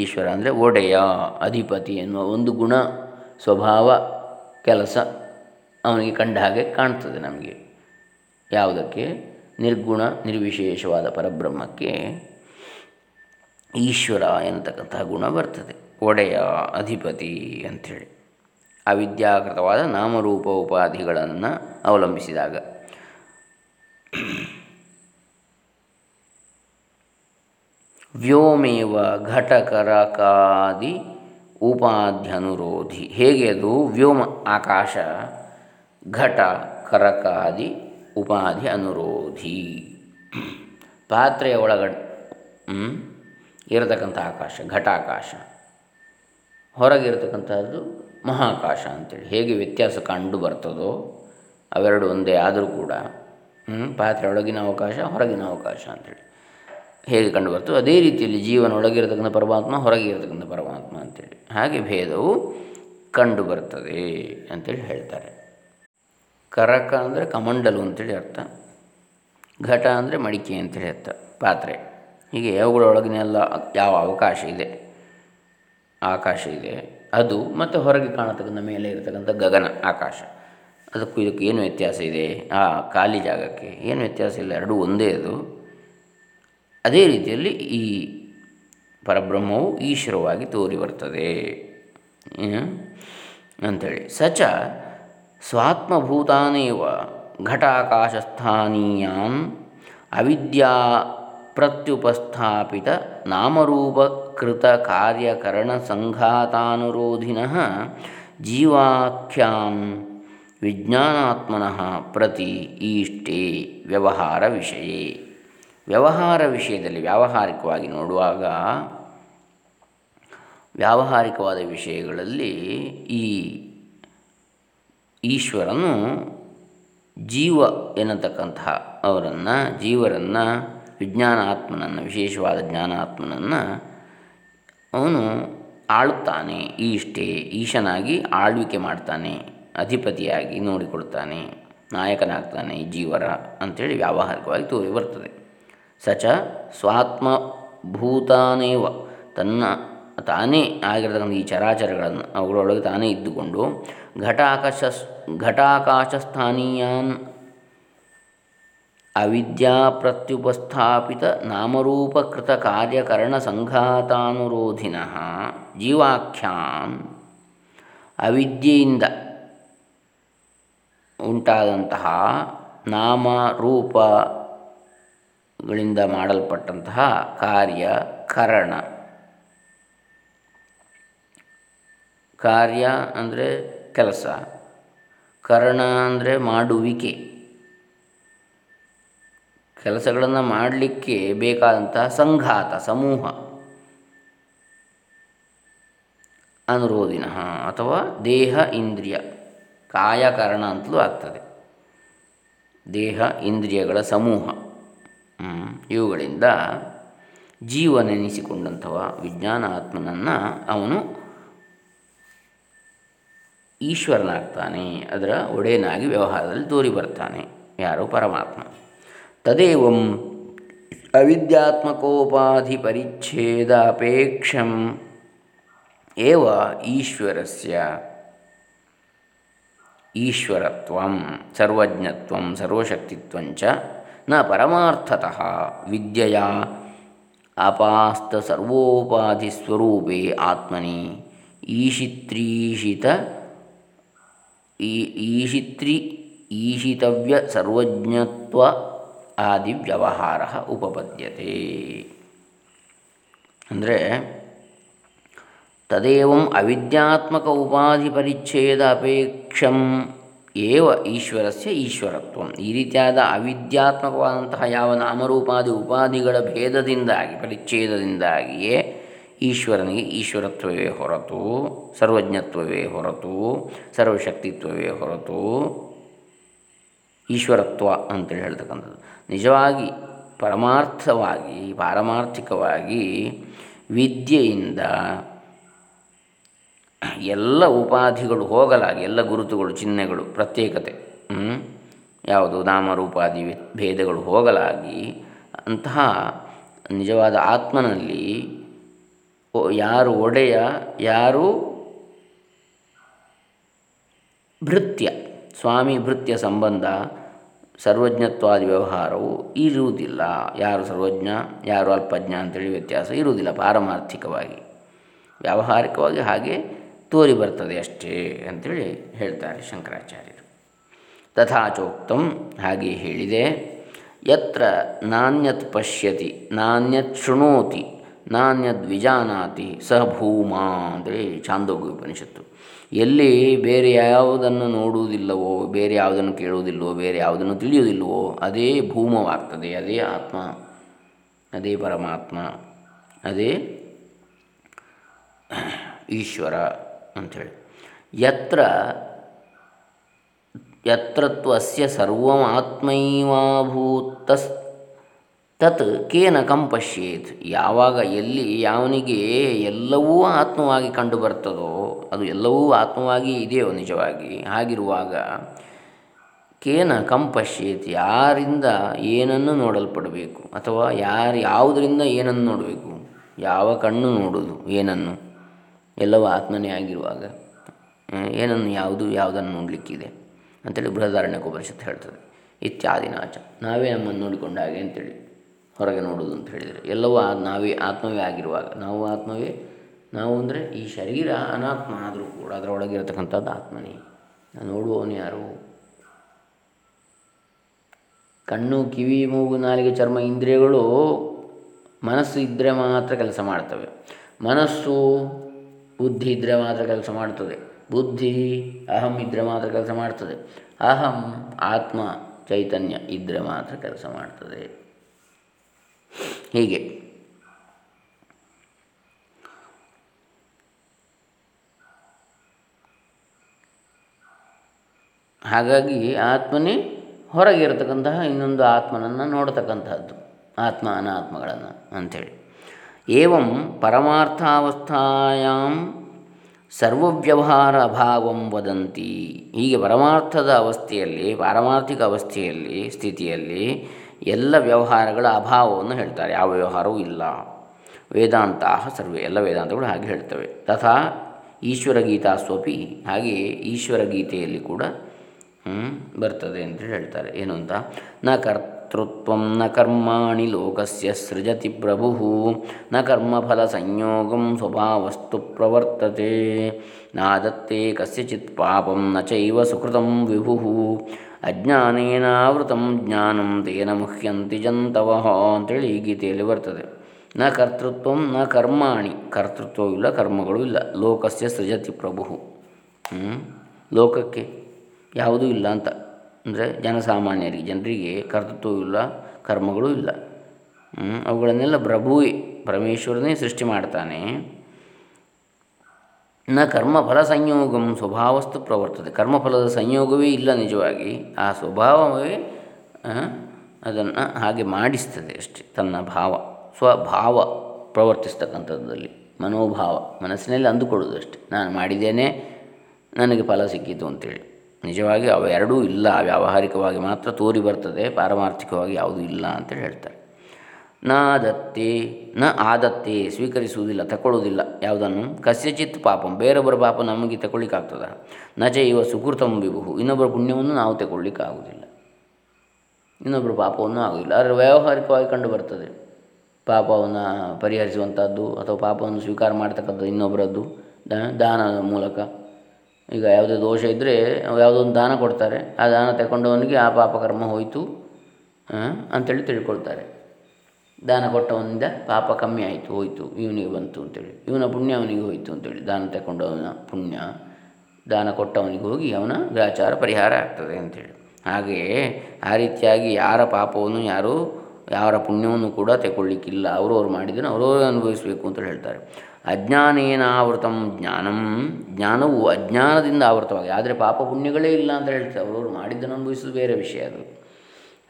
ಈಶ್ವರ ಅಂದರೆ ಒಡೆಯ, ಅಧಿಪತಿ ಎನ್ನುವ ಒಂದು ಗುಣ, ಸ್ವಭಾವ, ಕೆಲಸ ಅವನಿಗೆ ಕಂಡ ಹಾಗೆ ಕಾಣ್ತದೆ ನಮಗೆ. ಯಾವುದಕ್ಕೆ? ನಿರ್ಗುಣ, ನಿರ್ವಿಶೇಷವಾದ ಪರಬ್ರಹ್ಮಕ್ಕೆ ಈಶ್ವರ ಎಂತಕ್ಕಂತಹ ಗುಣ ಬರ್ತದೆ. ಒಡೆಯ, ಅಧಿಪತಿ ಅಂಥೇಳಿ. ಅವಿದ್ಯಾಕೃತವಾದ ನಾಮರೂಪ ಉಪಾಧಿಗಳನ್ನು ಅವಲಂಬಿಸಿದಾಗ. ವ್ಯೋಮೇವ ಘಟಕರಕಾದಿ ಉಪಾಧ್ಯನುರೋಧಿ. ಹೇಗೆ ಅದು? ವ್ಯೋಮ, ಆಕಾಶ, ಘಟ, ಕರಕಾದಿ ಉಪಾಧಿ ಅನುರೋಧಿ. ಪಾತ್ರೆಯ ಒಳಗಡೆ ಇರತಕ್ಕಂಥ ಆಕಾಶ, ಘಟಾಕಾಶ. ಹೊರಗಿರತಕ್ಕಂಥದ್ದು ಮಹಾಕಾಶ ಅಂತೇಳಿ. ಹೇಗೆ ವ್ಯತ್ಯಾಸ ಕಂಡು ಬರ್ತದೋ ಅವೆರಡು ಒಂದೇ ಆದರೂ ಕೂಡ ಪಾತ್ರೆ ಒಳಗಿನ ಅವಕಾಶ, ಹೊರಗಿನ ಅವಕಾಶ ಅಂತೇಳಿ. ಹೇಗೆ ಕಂಡು ಬರ್ತದೋ ಅದೇ ರೀತಿಯಲ್ಲಿ ಜೀವನ ಒಳಗಿರತಕ್ಕಂಥ ಪರಮಾತ್ಮ, ಹೊರಗೆ ಇರತಕ್ಕಂಥ ಪರಮಾತ್ಮ ಅಂತೇಳಿ. ಹಾಗೆ ಭೇದವು ಕಂಡು ಬರ್ತದೆ ಅಂತೇಳಿ ಹೇಳ್ತಾರೆ. ಕರಕ ಅಂದರೆ ಕಮಂಡಲು ಅಂತೇಳಿ ಅರ್ಥ. ಘಟ ಅಂದರೆ ಮಡಿಕೆ ಅಂತೇಳಿ ಅರ್ಥ. ಪಾತ್ರೆ. ಹೀಗೆ ಅವುಗಳೊಳಗಿನೆಲ್ಲ ಯಾವ ಅವಕಾಶ ಇದೆ? ಆಕಾಶ ಇದೆ. ಅದು ಮತ್ತು ಹೊರಗೆ ಕಾಣತಕ್ಕಂಥ ಮೇಲೆ ಇರತಕ್ಕಂಥ ಗಗನ ಆಕಾಶ. ಅದಕ್ಕೂ ಇದಕ್ಕೆ ಏನು ವ್ಯತ್ಯಾಸ ಇದೆ? ಆ ಖಾಲಿ ಜಾಗಕ್ಕೆ ಏನು ವ್ಯತ್ಯಾಸ ಇಲ್ಲ. ಎರಡೂ ಒಂದೇ ಅದು. ಅದೇ ರೀತಿಯಲ್ಲಿ ಈ ಪರಬ್ರಹ್ಮವು ಈಶ್ವರವಾಗಿ ತೋರಿ ಬರ್ತದೆ. ಅಂಥೇಳಿ ಸಚ ಸ್ವಾತ್ಮಭೂತಾನೇವ ಘಟಾಕಾಶಸ್ಥಾನೀಯಾನ್ ಅವಿದ್ಯಾ ಪ್ರತ್ಯುಪಸ್ಥಾಪಿತ ನಾಮರೂಪಕೃತ ಕಾರ್ಯಕರಣ ಸಂಘಾತಾನುರೋಧಿನ ಜೀವಾಖ್ಯಾನ್ ವಿಜ್ಞಾನಾತ್ಮನಃ ಪ್ರತಿ ಈಷ್ಟೇ ವ್ಯವಹಾರ ವಿಷಯ. ವ್ಯವಹಾರ ವಿಷಯದಲ್ಲಿ ವ್ಯಾವಹಾರಿಕವಾಗಿ ನೋಡುವಾಗ ವ್ಯಾವಹಾರಿಕವಾದ ವಿಷಯಗಳಲ್ಲಿ ಈ ಈಶ್ವರನು ಜೀವ ಎನ್ನತಕ್ಕಂತಹ ಅವರನ್ನು, ಜೀವರನ್ನು, ವಿಜ್ಞಾನಾತ್ಮನನ್ನು, ವಿಶೇಷವಾದ ಜ್ಞಾನಾತ್ಮನನ್ನು ಅವನು ಆಳುತ್ತಾನೆ. ಇಷ್ಟೇ, ಈಶನಾಗಿ ಆಳ್ವಿಕೆ ಮಾಡ್ತಾನೆ, ಅಧಿಪತಿಯಾಗಿ ನೋಡಿಕೊಳ್ತಾನೆ, ನಾಯಕನಾಗ್ತಾನೆ ಈ ಜೀವರ ಅಂಥೇಳಿ ವ್ಯಾವಹಾರಿಕವಾಗಿ ತೋರಿ ಬರ್ತದೆ. ಸಚ ಸ್ವಾತ್ಮಭೂತಾನೇವ ತನ್ನ ತಾನೇ ಆಗಿರತಕ್ಕಂಥ ಈ ಚರಾಚರಗಳನ್ನು ಅವುಗಳೊಳಗೆ ತಾನೇ ಇದ್ದುಕೊಂಡು ಘಟಾಕಾಶ, ಘಟಾಕಾಶಸ್ಥಾನೀಯಾನ್ ಅವಿದ್ಯಾ ಪ್ರತ್ಯುಪಸ್ಥಾಪಿತ ನಾಮರೂಪಕೃತ ಕಾರ್ಯಕರಣ ಸಂಘಾತಾನುರೋಧಿನ ಜೀವಾಖ್ಯಾನ್ ಅವಿದ್ಯೆಯಿಂದ ಉಂಟಾದಂತಹ ನಾಮ ರೂಪಗಳಿಂದ ಮಾಡಲ್ಪಟ್ಟಂತಹ ಕಾರ್ಯ ಕರಣ ಕಾರ್ಯ ಅಂದರೆ ಕೆಲಸ, ಕರಣ ಅಂದರೆ ಮಾಡುವಿಕೆ. ಕೆಲಸಗಳನ್ನು ಮಾಡಲಿಕ್ಕೆ ಬೇಕಾದಂತಹ ಸಂಘಾತ, ಸಮೂಹ, ಅನುರೋಧಿನ ಅಥವಾ ದೇಹ, ಇಂದ್ರಿಯ, ಕಾಯಕರಣ ಅಂತಲೂ ಆಗ್ತದೆ. ದೇಹ, ಇಂದ್ರಿಯಗಳ ಸಮೂಹ ಇವುಗಳಿಂದ ಜೀವನೆನಿಸಿಕೊಂಡಂಥವ ವಿಜ್ಞಾನ ಆತ್ಮನನ್ನು ಅವನು ಈಶ್ವರನಾಗ್ತಾನೆ, ಅದರ ಒಡೆಯನಾಗಿ ವ್ಯವಹಾರದಲ್ಲಿ ತೋರಿ ಬರ್ತಾನೆ. ಯಾರೋ? ಪರಮಾತ್ಮ. ತದೇವಂ ಅವಿದ್ಯಾತ್ಮಕೋಪಾಧಿ ಪರಿಚ್ಛೇದ ಅಪೇಕ್ಷಂ ಏವ ಈಶ್ವರಸ್ಯ ಈಶ್ವರತ್ವಂ ಸರ್ವಜ್ಞತ್ವಂ ಸರ್ವಶಕ್ತಿತ್ವಂಚ ನ ಪರಮಾರ್ಥತಃ ವಿದ್ಯೆಯ ಅಪಾಸ್ತ ಸರ್ವೋಪಾಧಿಸ್ವರೂಪೇ ಆತ್ಮನಿ ಈಶಿತ್ರೀಷಿತ ಈಶಿತ್ರಿ ಈಶಿತವ್ಯ ಸರ್ವಜ್ಞತ್ವ ಆದಿ ವ್ಯವಹಾರ ಉಪಪದ್ಯತೆ. ಅಂದರೆ ತದೇವಂ ಅವಿದ್ಯಾತ್ಮಕ ಉಪಾಧಿ ಪರಿಚ್ಛೇದ ಅಪೇಕ್ಷಂ ಏವ ಈಶ್ವರಸ್ಯ ಈಶ್ವರತ್ವ. ಈ ರೀತಿಯಾದ ಅವಿದ್ಯಾತ್ಮಕವಾದಂತಹ ಯಾವ ನಾಮರೂಪಾದಿ ಉಪಾಧಿಗಳ ಭೇದದಿಂದಾಗಿ, ಪರಿಚ್ಛೇದದಿಂದಾಗಿಯೇ ಈಶ್ವರನಿಗೆ ಈಶ್ವರತ್ವವೇ ಹೊರತು, ಸರ್ವಜ್ಞತ್ವವೇ ಹೊರತು, ಸರ್ವಶಕ್ತಿತ್ವವೇ ಹೊರತು, ಈಶ್ವರತ್ವ ಅಂತೇಳಿ ಹೇಳ್ತಕ್ಕಂಥದ್ದು. ನಿಜವಾಗಿ ಪರಮಾರ್ಥವಾಗಿ, ಪಾರಮಾರ್ಥಿಕವಾಗಿ ವಿದ್ಯೆಯಿಂದ ಎಲ್ಲ ಉಪಾಧಿಗಳು ಹೋಗಲಾಗಿ, ಎಲ್ಲ ಗುರುತುಗಳು, ಚಿಹ್ನೆಗಳು, ಪ್ರತ್ಯೇಕತೆ ಯಾವುದು ನಾಮರೂಪಾದಿ ಭೇದಗಳು ಹೋಗಲಾಗಿ ಅಂತಹ ನಿಜವಾದ ಆತ್ಮನಲ್ಲಿ ಯಾರು ಒಡೆಯ, ಯಾರು ಭೃತ್ಯ, ಸ್ವಾಮಿ ಭೃತ್ಯ ಸಂಬಂಧ ಸರ್ವಜ್ಞತ್ವಾದಿ ವ್ಯವಹಾರವು ಇರುವುದಿಲ್ಲ. ಯಾರು ಸರ್ವಜ್ಞ, ಯಾರು ಅಲ್ಪಜ್ಞ ಅಂತೇಳಿ ವ್ಯತ್ಯಾಸ ಇರುವುದಿಲ್ಲ ಪಾರಮಾರ್ಥಿಕವಾಗಿ. ವ್ಯಾವಹಾರಿಕವಾಗಿ ಹಾಗೆ ತೋರಿ ಬರ್ತದೆ ಅಷ್ಟೇ ಅಂಥೇಳಿ ಹೇಳ್ತಾರೆ ಶಂಕರಾಚಾರ್ಯರು. ತಥಾಚೋಕ್ತಂ ಹಾಗೆ ಹೇಳಿದೆ, ಯತ್ರ ನಾಣ್ಯತ್ ಪಶ್ಯತಿ, ನಾಣ್ಯತ್ ಶೃಣೋತಿ ನಾಣ್ಯದ್ ದ್ವಿಜಾನಾತಿ ಸ ಭೂಮಾ ಅಂದರೆ ಚಾಂದೋಗ್ಯ ಉಪನಿಷತ್ತು. ಎಲ್ಲಿ ಬೇರೆ ಯಾವುದನ್ನು ನೋಡುವುದಿಲ್ಲವೋ, ಬೇರೆ ಯಾವುದನ್ನು ಕೇಳುವುದಿಲ್ಲವೋ, ಬೇರೆ ಯಾವುದನ್ನು ತಿಳಿಯುವುದಿಲ್ಲವೋ, ಅದೇ ಭೂಮವಾಗ್ತದೆ, ಅದೇ ಆತ್ಮ, ಅದೇ ಪರಮಾತ್ಮ, ಅದೇ ಈಶ್ವರ ಅಂಥೇಳಿ. ಯತ್ರ, ಯತ್ರತ್ವಸ್ಯ ಸರ್ವಮಾತ್ಮೈವಾಭೂತಸ್ ತತ್ ಕೇನ ಕಂಪಶ್ಯೇತ್ ಯಾವಾಗ, ಎಲ್ಲಿ, ಯಾವನಿಗೆ ಎಲ್ಲವೂ ಆತ್ಮವಾಗಿ ಕಂಡು ಬರ್ತದೋ ಅದು ಎಲ್ಲವೂ ಆತ್ಮವಾಗಿ ಇದೆಯೋ ನಿಜವಾಗಿ. ಹಾಗಿರುವಾಗ, ಕೇನ ಕಂಪಶ್ಯೇತ್ ಯಾರಿಂದ ಏನನ್ನು ನೋಡಲ್ಪಡಬೇಕು? ಅಥವಾ ಯಾರು, ಯಾವುದರಿಂದ ಏನನ್ನು ನೋಡಬೇಕು? ಯಾವ ಕಣ್ಣು ನೋಡೋದು ಏನನ್ನು? ಎಲ್ಲವೂ ಆತ್ಮನೇ ಆಗಿರುವಾಗ ಏನನ್ನು, ಯಾವುದು, ಯಾವುದನ್ನು ನೋಡಲಿಕ್ಕಿದೆ? ಅಂತೇಳಿ ಬೃಹದಾರಣ್ಯಕೋಪನಿಷತ್ತು ಹೇಳ್ತದೆ. ಇತ್ಯಾದಿನಾಚ. ನಾವೇ ನಮ್ಮನ್ನು ನೋಡಿಕೊಂಡಾಗೆ ಅಂತೇಳಿ. ಹೊರಗೆ ನೋಡೋದು ಅಂತ ಹೇಳಿದರೆ. ಎಲ್ಲವೂ ನಾವೇ, ಆತ್ಮವೇ ಆಗಿರುವಾಗ. ನಾವು ಆತ್ಮವೇ, ನಾವು ಅಂದರೆ ಈ ಶರೀರ ಅನಾತ್ಮ ಆದರೂ ಕೂಡ ಅದರೊಳಗಿರತಕ್ಕಂಥದ್ದು ಆತ್ಮನೇ. ನೋಡುವವನು ಯಾರು? ಕಣ್ಣು, ಕಿವಿ, ಮೂಗು, ನಾಲಿಗೆ, ಚರ್ಮ, ಇಂದ್ರಿಯಗಳು ಮನಸ್ಸು ಇದ್ದರೆ ಮಾತ್ರ ಕೆಲಸ ಮಾಡ್ತವೆ. ಮನಸ್ಸು ಬುದ್ಧಿ ಇದ್ದರೆ ಮಾತ್ರ ಕೆಲಸ ಮಾಡ್ತದೆ. ಬುದ್ಧಿ, ಅಹಂ ಇದ್ದರೆ ಮಾತ್ರ ಕೆಲಸ ಮಾಡ್ತದೆ. ಅಹಂ ಆತ್ಮ, ಚೈತನ್ಯ ಇದ್ದರೆ ಮಾತ್ರ ಕೆಲಸ ಮಾಡ್ತದೆ. ಹೀಗೆ. ಹಾಗಾಗಿ ಆತ್ಮನೇ ಹೊರಗಿರತಕ್ಕಂತಹ ಇನ್ನೊಂದು ಆತ್ಮನನ್ನು ನೋಡತಕ್ಕಂತಹದ್ದು. ಆತ್ಮ ಅನಾತ್ಮಗಳನ್ನು ಅಂಥೇಳಿ. ಏವಂ ಪರಮಾರ್ಥಾವಸ್ಥಾಯಾಂ ಸರ್ವವ್ಯವಹಾರ ಅಭಾವಂ ವದಂತಿ. ಹೀಗೆ ಪರಮಾರ್ಥದ ಅವಸ್ಥೆಯಲ್ಲಿ, ಪಾರಮಾರ್ಥಿಕ ಅವಸ್ಥೆಯಲ್ಲಿ, ಸ್ಥಿತಿಯಲ್ಲಿ ಎಲ್ಲ ವ್ಯವಹಾರಗಳ ಅಭಾವವನ್ನು ಹೇಳ್ತಾರೆ. ಯಾವ ವ್ಯವಹಾರವೂ ಇಲ್ಲ. ವೇದಾಂತ ಸರ್ವೇ, ಎಲ್ಲ ವೇದಾಂತಗಳು ಹಾಗೆ ಹೇಳ್ತವೆ. ತಥಾ ಈಶ್ವರ ಗೀತಾ ಸ್ವಪಿ ಹಾಗೆಯೇ ಈಶ್ವರ ಗೀತೆಯಲ್ಲಿ ಕೂಡ ಬರ್ತದೆ ಅಂತ ಹೇಳ್ತಾರೆ. ಏನು ಅಂತ? ನ ಕರ್ತ ಕರ್ತೃತ್ವ, ನ ಕರ್ಮಾಣಿ ಲೋಕಸ್ಯ ಸೃಜತಿ ಪ್ರಭು, ನ ಕರ್ಮಫಲ ಸಂಯೋಗಂ ಸ್ವಭಾವಸ್ತು ಪ್ರವರ್ತತೆ, ನಾದತ್ತೆ ಕಸ್ಯಚಿತ್ ಪಾಪಂ, ನ ಚೈವ ಸುಕೃತಂ ವಿಭು ಅಜ್ಞಾನೇನಾವೃತಂ ಜ್ಞಾನಂ ತೇನ ಮುಹ್ಯಂತಿ ಜಂತವಃ ಅಂತೇಳಿ ಈ ಗೀತೆಯಲ್ಲಿ ಬರ್ತದೆ. ನ ಕರ್ತೃತ್ವ ನ ಕರ್ಮಾಣಿ ಕರ್ತೃತ್ವವಿಲ್ಲ ಕರ್ಮಗಳು ಇಲ್ಲ. ಲೋಕಸ್ಯ ಸೃಜತಿ ಪ್ರಭು. ಲೋಕಕ್ಕೆ ಯಾವುದೂ ಇಲ್ಲ ಅಂತ. ಅಂದರೆ ಜನಸಾಮಾನ್ಯರಿಗೆ, ಜನರಿಗೆ ಕರ್ತೃತ್ವವಿಲ್ಲ ಕರ್ಮಗಳು ಇಲ್ಲ. ಅವುಗಳನ್ನೆಲ್ಲ ಪ್ರಭುವೇ, ಪರಮೇಶ್ವರನೇ ಸೃಷ್ಟಿ ಮಾಡ್ತಾನೆ. ನ ಕರ್ಮಫಲ ಸಂಯೋಗಂ ಸ್ವಭಾವಸ್ತು ಪ್ರವರ್ತದೆ. ಕರ್ಮಫಲದ ಸಂಯೋಗವೇ ಇಲ್ಲ ನಿಜವಾಗಿ. ಆ ಸ್ವಭಾವವೇ ಅದನ್ನು ಹಾಗೆ ಮಾಡಿಸ್ತದೆ ಅಷ್ಟೇ, ತನ್ನ ಭಾವ, ಸ್ವಭಾವ ಪ್ರವರ್ತಿಸ್ತಕ್ಕಂಥದ್ದಲ್ಲಿ ಮನೋಭಾವ, ಮನಸ್ಸಿನಲ್ಲಿ ಅಂದುಕೊಳ್ಳೋದು ಅಷ್ಟೆ. ನಾನು ಮಾಡಿದ್ದೇನೆ, ನನಗೆ ಫಲ ಸಿಕ್ಕಿತು ಅಂತೇಳಿ. ನಿಜವಾಗಿ ಅವೆರಡೂ ಇಲ್ಲ, ವ್ಯಾವಹಾರಿಕವಾಗಿ ಮಾತ್ರ ತೋರಿ ಬರ್ತದೆ, ಪಾರಮಾರ್ಥಿಕವಾಗಿ ಯಾವುದೂ ಇಲ್ಲ ಅಂತೇಳಿ ಹೇಳ್ತಾರೆ. ನಾದತ್ತೆ, ನ ಆದತ್ತೆ ಸ್ವೀಕರಿಸುವುದಿಲ್ಲ ತಗೊಳ್ಳುವುದಿಲ್ಲ ಯಾವುದನ್ನು? ಕಸ್ಯಚಿತ್ ಪಾಪಂ. ಬೇರೊಬ್ಬರ ಪಾಪ ನಮಗೆ ತಗೊಳ್ಳಿಕ್ಕಾಗ್ತದ ನಜ ಇವ ಸುಕೃತಂ ವಿಭು ಇನ್ನೊಬ್ಬರ ಪುಣ್ಯವನ್ನು ನಾವು ತಗೊಳ್ಳಿಕ್ಕಾಗುವುದಿಲ್ಲ ಇನ್ನೊಬ್ಬರ ಪಾಪವನ್ನು ಆಗುವುದಿಲ್ಲ. ಆದರೆ ವ್ಯಾವಹಾರಿಕವಾಗಿ ಕಂಡು ಬರ್ತದೆ. ಪಾಪವನ್ನು ಪರಿಹರಿಸುವಂಥದ್ದು ಅಥವಾ ಪಾಪವನ್ನು ಸ್ವೀಕಾರ ಮಾಡ್ತಕ್ಕಂಥದ್ದು ಇನ್ನೊಬ್ಬರದ್ದು ದಾನದ ಮೂಲಕ. ಈಗ ಯಾವುದೇ ದೋಷ ಇದ್ದರೆ ಯಾವುದೋ ಒಂದು ದಾನ ಕೊಡ್ತಾರೆ. ಆ ದಾನ ತಗೊಂಡವನಿಗೆ ಆ ಪಾಪಕರ್ಮ ಹೋಯಿತು ಅಂತೇಳಿ ತಿಳ್ಕೊಳ್ತಾರೆ. ದಾನ ಕೊಟ್ಟವನಿಂದ ಪಾಪ ಕಮ್ಮಿ ಆಯಿತು, ಹೋಯಿತು, ಇವನಿಗೆ ಬಂತು ಅಂತೇಳಿ. ಇವನ ಪುಣ್ಯ ಅವನಿಗೆ ಹೋಯಿತು ಅಂತೇಳಿ. ದಾನ ತಗೊಂಡವನ ಪುಣ್ಯ ದಾನ ಕೊಟ್ಟವನಿಗೆ ಹೋಗಿ ಅವನ ಗ್ರಾಚಾರ ಪರಿಹಾರ ಆಗ್ತದೆ ಅಂತೇಳಿ. ಹಾಗೆಯೇ ಆ ರೀತಿಯಾಗಿ ಯಾರ ಪಾಪವನ್ನು ಯಾರು, ಯಾರ ಪುಣ್ಯವನ್ನು ಕೂಡ ತಗೊಳ್ಳಿಕ್ಕಿಲ್ಲ. ಅವರವ್ರು ಮಾಡಿದ್ದನ್ನು ಅವರವರು ಅನುಭವಿಸಬೇಕು ಅಂತ ಹೇಳ್ತಾರೆ. ಅಜ್ಞಾನೇನಾವೃತಂ ಜ್ಞಾನಂ. ಜ್ಞಾನವು ಅಜ್ಞಾನದಿಂದ ಆವೃತವಾಗಿ ಆದರೆ ಪಾಪ ಪುಣ್ಯಗಳೇ ಇಲ್ಲ ಅಂತ ಹೇಳ್ತಾರೆ. ಅವರವರು ಮಾಡಿದ್ದನ್ನು ಅನುಭವಿಸೋದು ಬೇರೆ ವಿಷಯ ಅದು.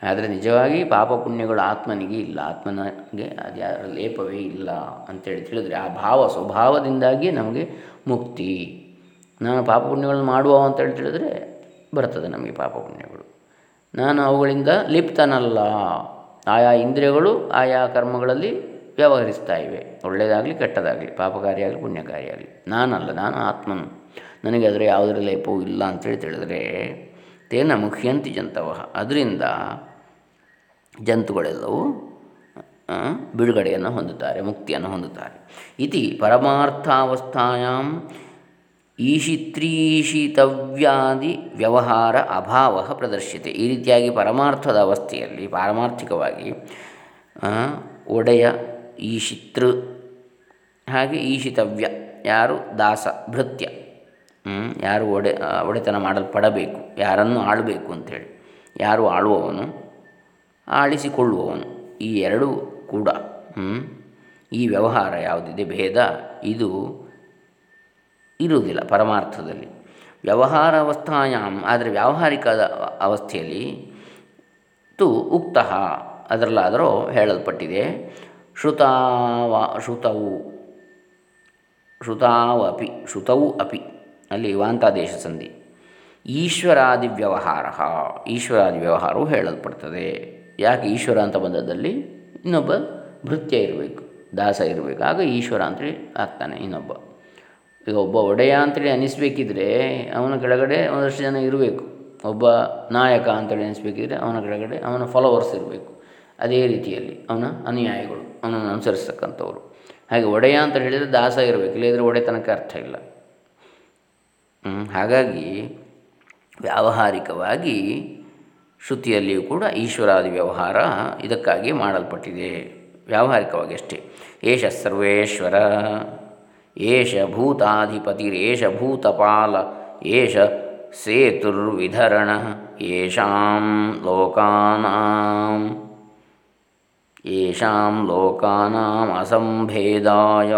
ಆದರೆ ನಿಜವಾಗಿ ಪಾಪ ಪುಣ್ಯಗಳು ಆತ್ಮನಿಗೆ ಇಲ್ಲ. ಆತ್ಮನಿಗೆ ಅದು ಯಾರ ಲೇಪವೇ ಇಲ್ಲ ಅಂತೇಳಿ ತಿಳಿದ್ರೆ ಆ ಭಾವ ಸ್ವಭಾವದಿಂದಾಗಿ ನಮಗೆ ಮುಕ್ತಿ. ನಾನು ಪಾಪ ಪುಣ್ಯಗಳನ್ನು ಮಾಡುವ ಅಂತೇಳಿ ತಿಳಿದ್ರೆ ಬರ್ತದೆ ನಮಗೆ ಪಾಪ ಪುಣ್ಯಗಳು. ನಾನು ಅವುಗಳಿಂದ ಲಿಪ್ತನಲ್ಲ. ಆಯಾ ಇಂದ್ರಿಯಗಳು ಆಯಾ ಕರ್ಮಗಳಲ್ಲಿ ವ್ಯವಹರಿಸ್ತಾ ಇವೆ. ಒಳ್ಳೆಯದಾಗಲಿ ಕೆಟ್ಟದಾಗಲಿ, ಪಾಪಕಾರಿಯಾಗಲಿ ಪುಣ್ಯಕಾರಿಯಾಗಲಿ. ನಾನಲ್ಲ, ನಾನು ಆತ್ಮನು. ನನಗೆ ಅದರ ಯಾವುದರ ಲೇಪವೂ ಇಲ್ಲ ಅಂತೇಳಿ ತಿಳಿದರೆ ತೇನ ಮುಖ್ಯಂತಿ ಜಂತವ. ಅದರಿಂದ ಜಂತುಗಳೆಲ್ಲವೂ ಬಿಡುಗಡೆಯನ್ನು ಹೊಂದುತ್ತಾರೆ, ಮುಕ್ತಿಯನ್ನು ಹೊಂದುತ್ತಾರೆ. ಇತಿ ಪರಮಾರ್ಥಾವಸ್ಥಾಯಾಮ್ ಈಶಿತ್ರೀಶಿತವ್ಯಾದಿ ವ್ಯವಹಾರ ಅಭಾವ ಪ್ರದರ್ಶಿತೆ. ಈ ರೀತಿಯಾಗಿ ಪರಮಾರ್ಥದ ಅವಸ್ಥೆಯಲ್ಲಿ, ಪಾರಮಾರ್ಥಿಕವಾಗಿ ಒಡೆಯ, ಈಶಿತೃ, ಹಾಗೆ ಈಶಿತವ್ಯ, ಯಾರು? ದಾಸ, ಭೃತ್ಯ ಯಾರು ಒಡೆ, ಒಡೆತನ ಮಾಡಲ್ಪಡಬೇಕು, ಯಾರನ್ನು ಆಳಬೇಕು ಅಂಥೇಳಿ. ಯಾರು ಆಳುವವನು? ಆಳಿಸಿಕೊಳ್ಳುವವನು. ಈ ಎರಡೂ ಕೂಡ ಈ ವ್ಯವಹಾರ ಯಾವುದಿದೆ ಭೇದ? ಇದು ಇರುವುದಿಲ್ಲ ಪರಮಾರ್ಥದಲ್ಲಿ. ವ್ಯವಹಾರ ಅವಸ್ಥಾಯಾಮ್ ಆದರೆ ವ್ಯಾವಹಾರಿಕ ಅವಸ್ಥೆಯಲ್ಲಿ ತು ಉಕ್ತ, ಅದರಲ್ಲಾದರೂ ಹೇಳಲ್ಪಟ್ಟಿದೆ. ಶ್ರುತಾವ, ಶ್ರುತವು, ಶ್ರುತಾವಪಿ, ಶ್ರುತವು ಅಪಿ, ಅಲ್ಲಿ ವಾಂತಾದೇಶ ಸಂಧಿ. ಈಶ್ವರಾದಿ ವ್ಯವಹಾರ ಈಶ್ವರಾದಿ ವ್ಯವಹಾರವು ಹೇಳಲ್ಪಡ್ತದೆ. ಯಾಕೆ ಈಶ್ವರ ಅಂತ ಬಂದದ್ದಲ್ಲಿ ಇನ್ನೊಬ್ಬ ಭೃತ್ಯ ಇರಬೇಕು, ದಾಸ ಇರಬೇಕು. ಆಗ ಈಶ್ವರ ಅಂತೇಳಿ ಆಗ್ತಾನೆ ಇನ್ನೊಬ್ಬ. ಈಗ ಒಬ್ಬ ಒಡೆಯ ಅಂತೇಳಿ ಅನಿಸ್ಬೇಕಿದ್ರೆ ಅವನ ಕೆಳಗಡೆ ಒಂದಷ್ಟು ಜನ ಇರಬೇಕು. ಒಬ್ಬ ನಾಯಕ ಅಂತೇಳಿ ಅನಿಸ್ಬೇಕಿದ್ರೆ ಅವನ ಕೆಳಗಡೆ ಅವನ ಫಾಲೋವರ್ಸ್ ಇರಬೇಕು. ಅದೇ ರೀತಿಯಲ್ಲಿ ಅವನ ಅನುಯಾಯಿಗಳು, ಅವನನ್ನು ಅನುಸರಿಸ್ತಕ್ಕಂಥವ್ರು. ಹಾಗೆ ಒಡೆಯ ಅಂತ ಹೇಳಿದರೆ ದಾಸ ಇರಬೇಕು, ಇಲ್ಲದ್ರೆ ಒಡೆತನಕ್ಕೆ ಅರ್ಥ ಇಲ್ಲ. ಹಾಗಾಗಿ ವ್ಯಾವಹಾರಿಕವಾಗಿ ಶ್ರುತಿಯಲ್ಲಿಯೂ ಕೂಡ ಈಶ್ವರಾದಿ ವ್ಯವಹಾರ ಇದಕ್ಕಾಗಿ ಮಾಡಲ್ಪಟ್ಟಿದೆ. ವ್ಯಾವಹಾರಿಕವಾಗಿ ಅಷ್ಟೇ. ಏಷ ಸರ್ವೇಶ್ವರ, ಏಷ ಭೂತಾಧಿಪತಿರೇಷ ಭೂತಪಾಲ, ಏಷ ಸೇತುರ್ವಿಧರಣ ಯಶಾಂ ಲೋಕಾನಾಂ ಯಶಾಂ ಲೋಕಾನಾಂ ಅಸಂಭೇದಾಯ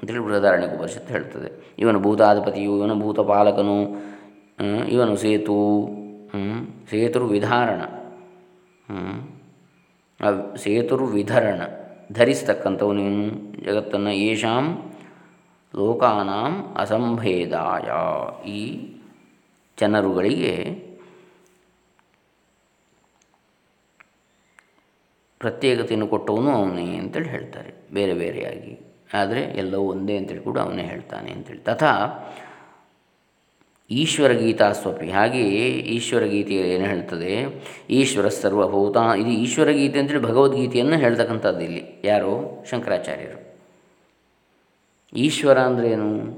ಅಂತೇಳಿ ಉಪನಿಷತ್ತು ಹೇಳ್ತದೆ. ಇವನು ಭೂತಾಧಿಪತಿಯು, ಇವನು ಭೂತಪಾಲಕನು ಇವನು ಸೇತು ಸೇತುರ್ವಿಧಾರಣ. ಸೇತುರ್ವಿಧರಣ. ಧರಿಸ್ತಕ್ಕಂಥವನು ಜಗತ್ತನ್ನು ಯಶಾಂ ಲೋಕಾನಾಂ ಅಸಂಭೇದಾಯ. ಈ ಜನರುಗಳಿಗೆ ಪ್ರತ್ಯೇಕತೆಯನ್ನು ಕೊಟ್ಟವನು ಅವನೇ ಅಂತೇಳಿ ಹೇಳ್ತಾರೆ. ಬೇರೆ ಬೇರೆಯಾಗಿ. ಆದರೆ ಎಲ್ಲವೂ ಒಂದೇ ಅಂತೇಳಿ ಕೂಡ ಅವನೇ ಹೇಳ್ತಾನೆ ಅಂತೇಳಿ. ತಥಾ ಈಶ್ವರ ಗೀತಾ ಸ್ವಪಿ ಹಾಗೆಯೇ ಈಶ್ವರ ಗೀತೆಯಲ್ಲಿ ಏನು ಹೇಳ್ತದೆ? ಈಶ್ವರ ಸರ್ವಭೂತ. ಇದು ಈಶ್ವರ ಗೀತೆ ಅಂತೇಳಿ ಭಗವದ್ಗೀತೆಯನ್ನು ಹೇಳ್ತಕ್ಕಂಥದ್ದು ಇಲ್ಲಿ. ಯಾರು? ಶಂಕರಾಚಾರ್ಯರು. ಈಶ್ವರ ಅಂದ್ರೇನು?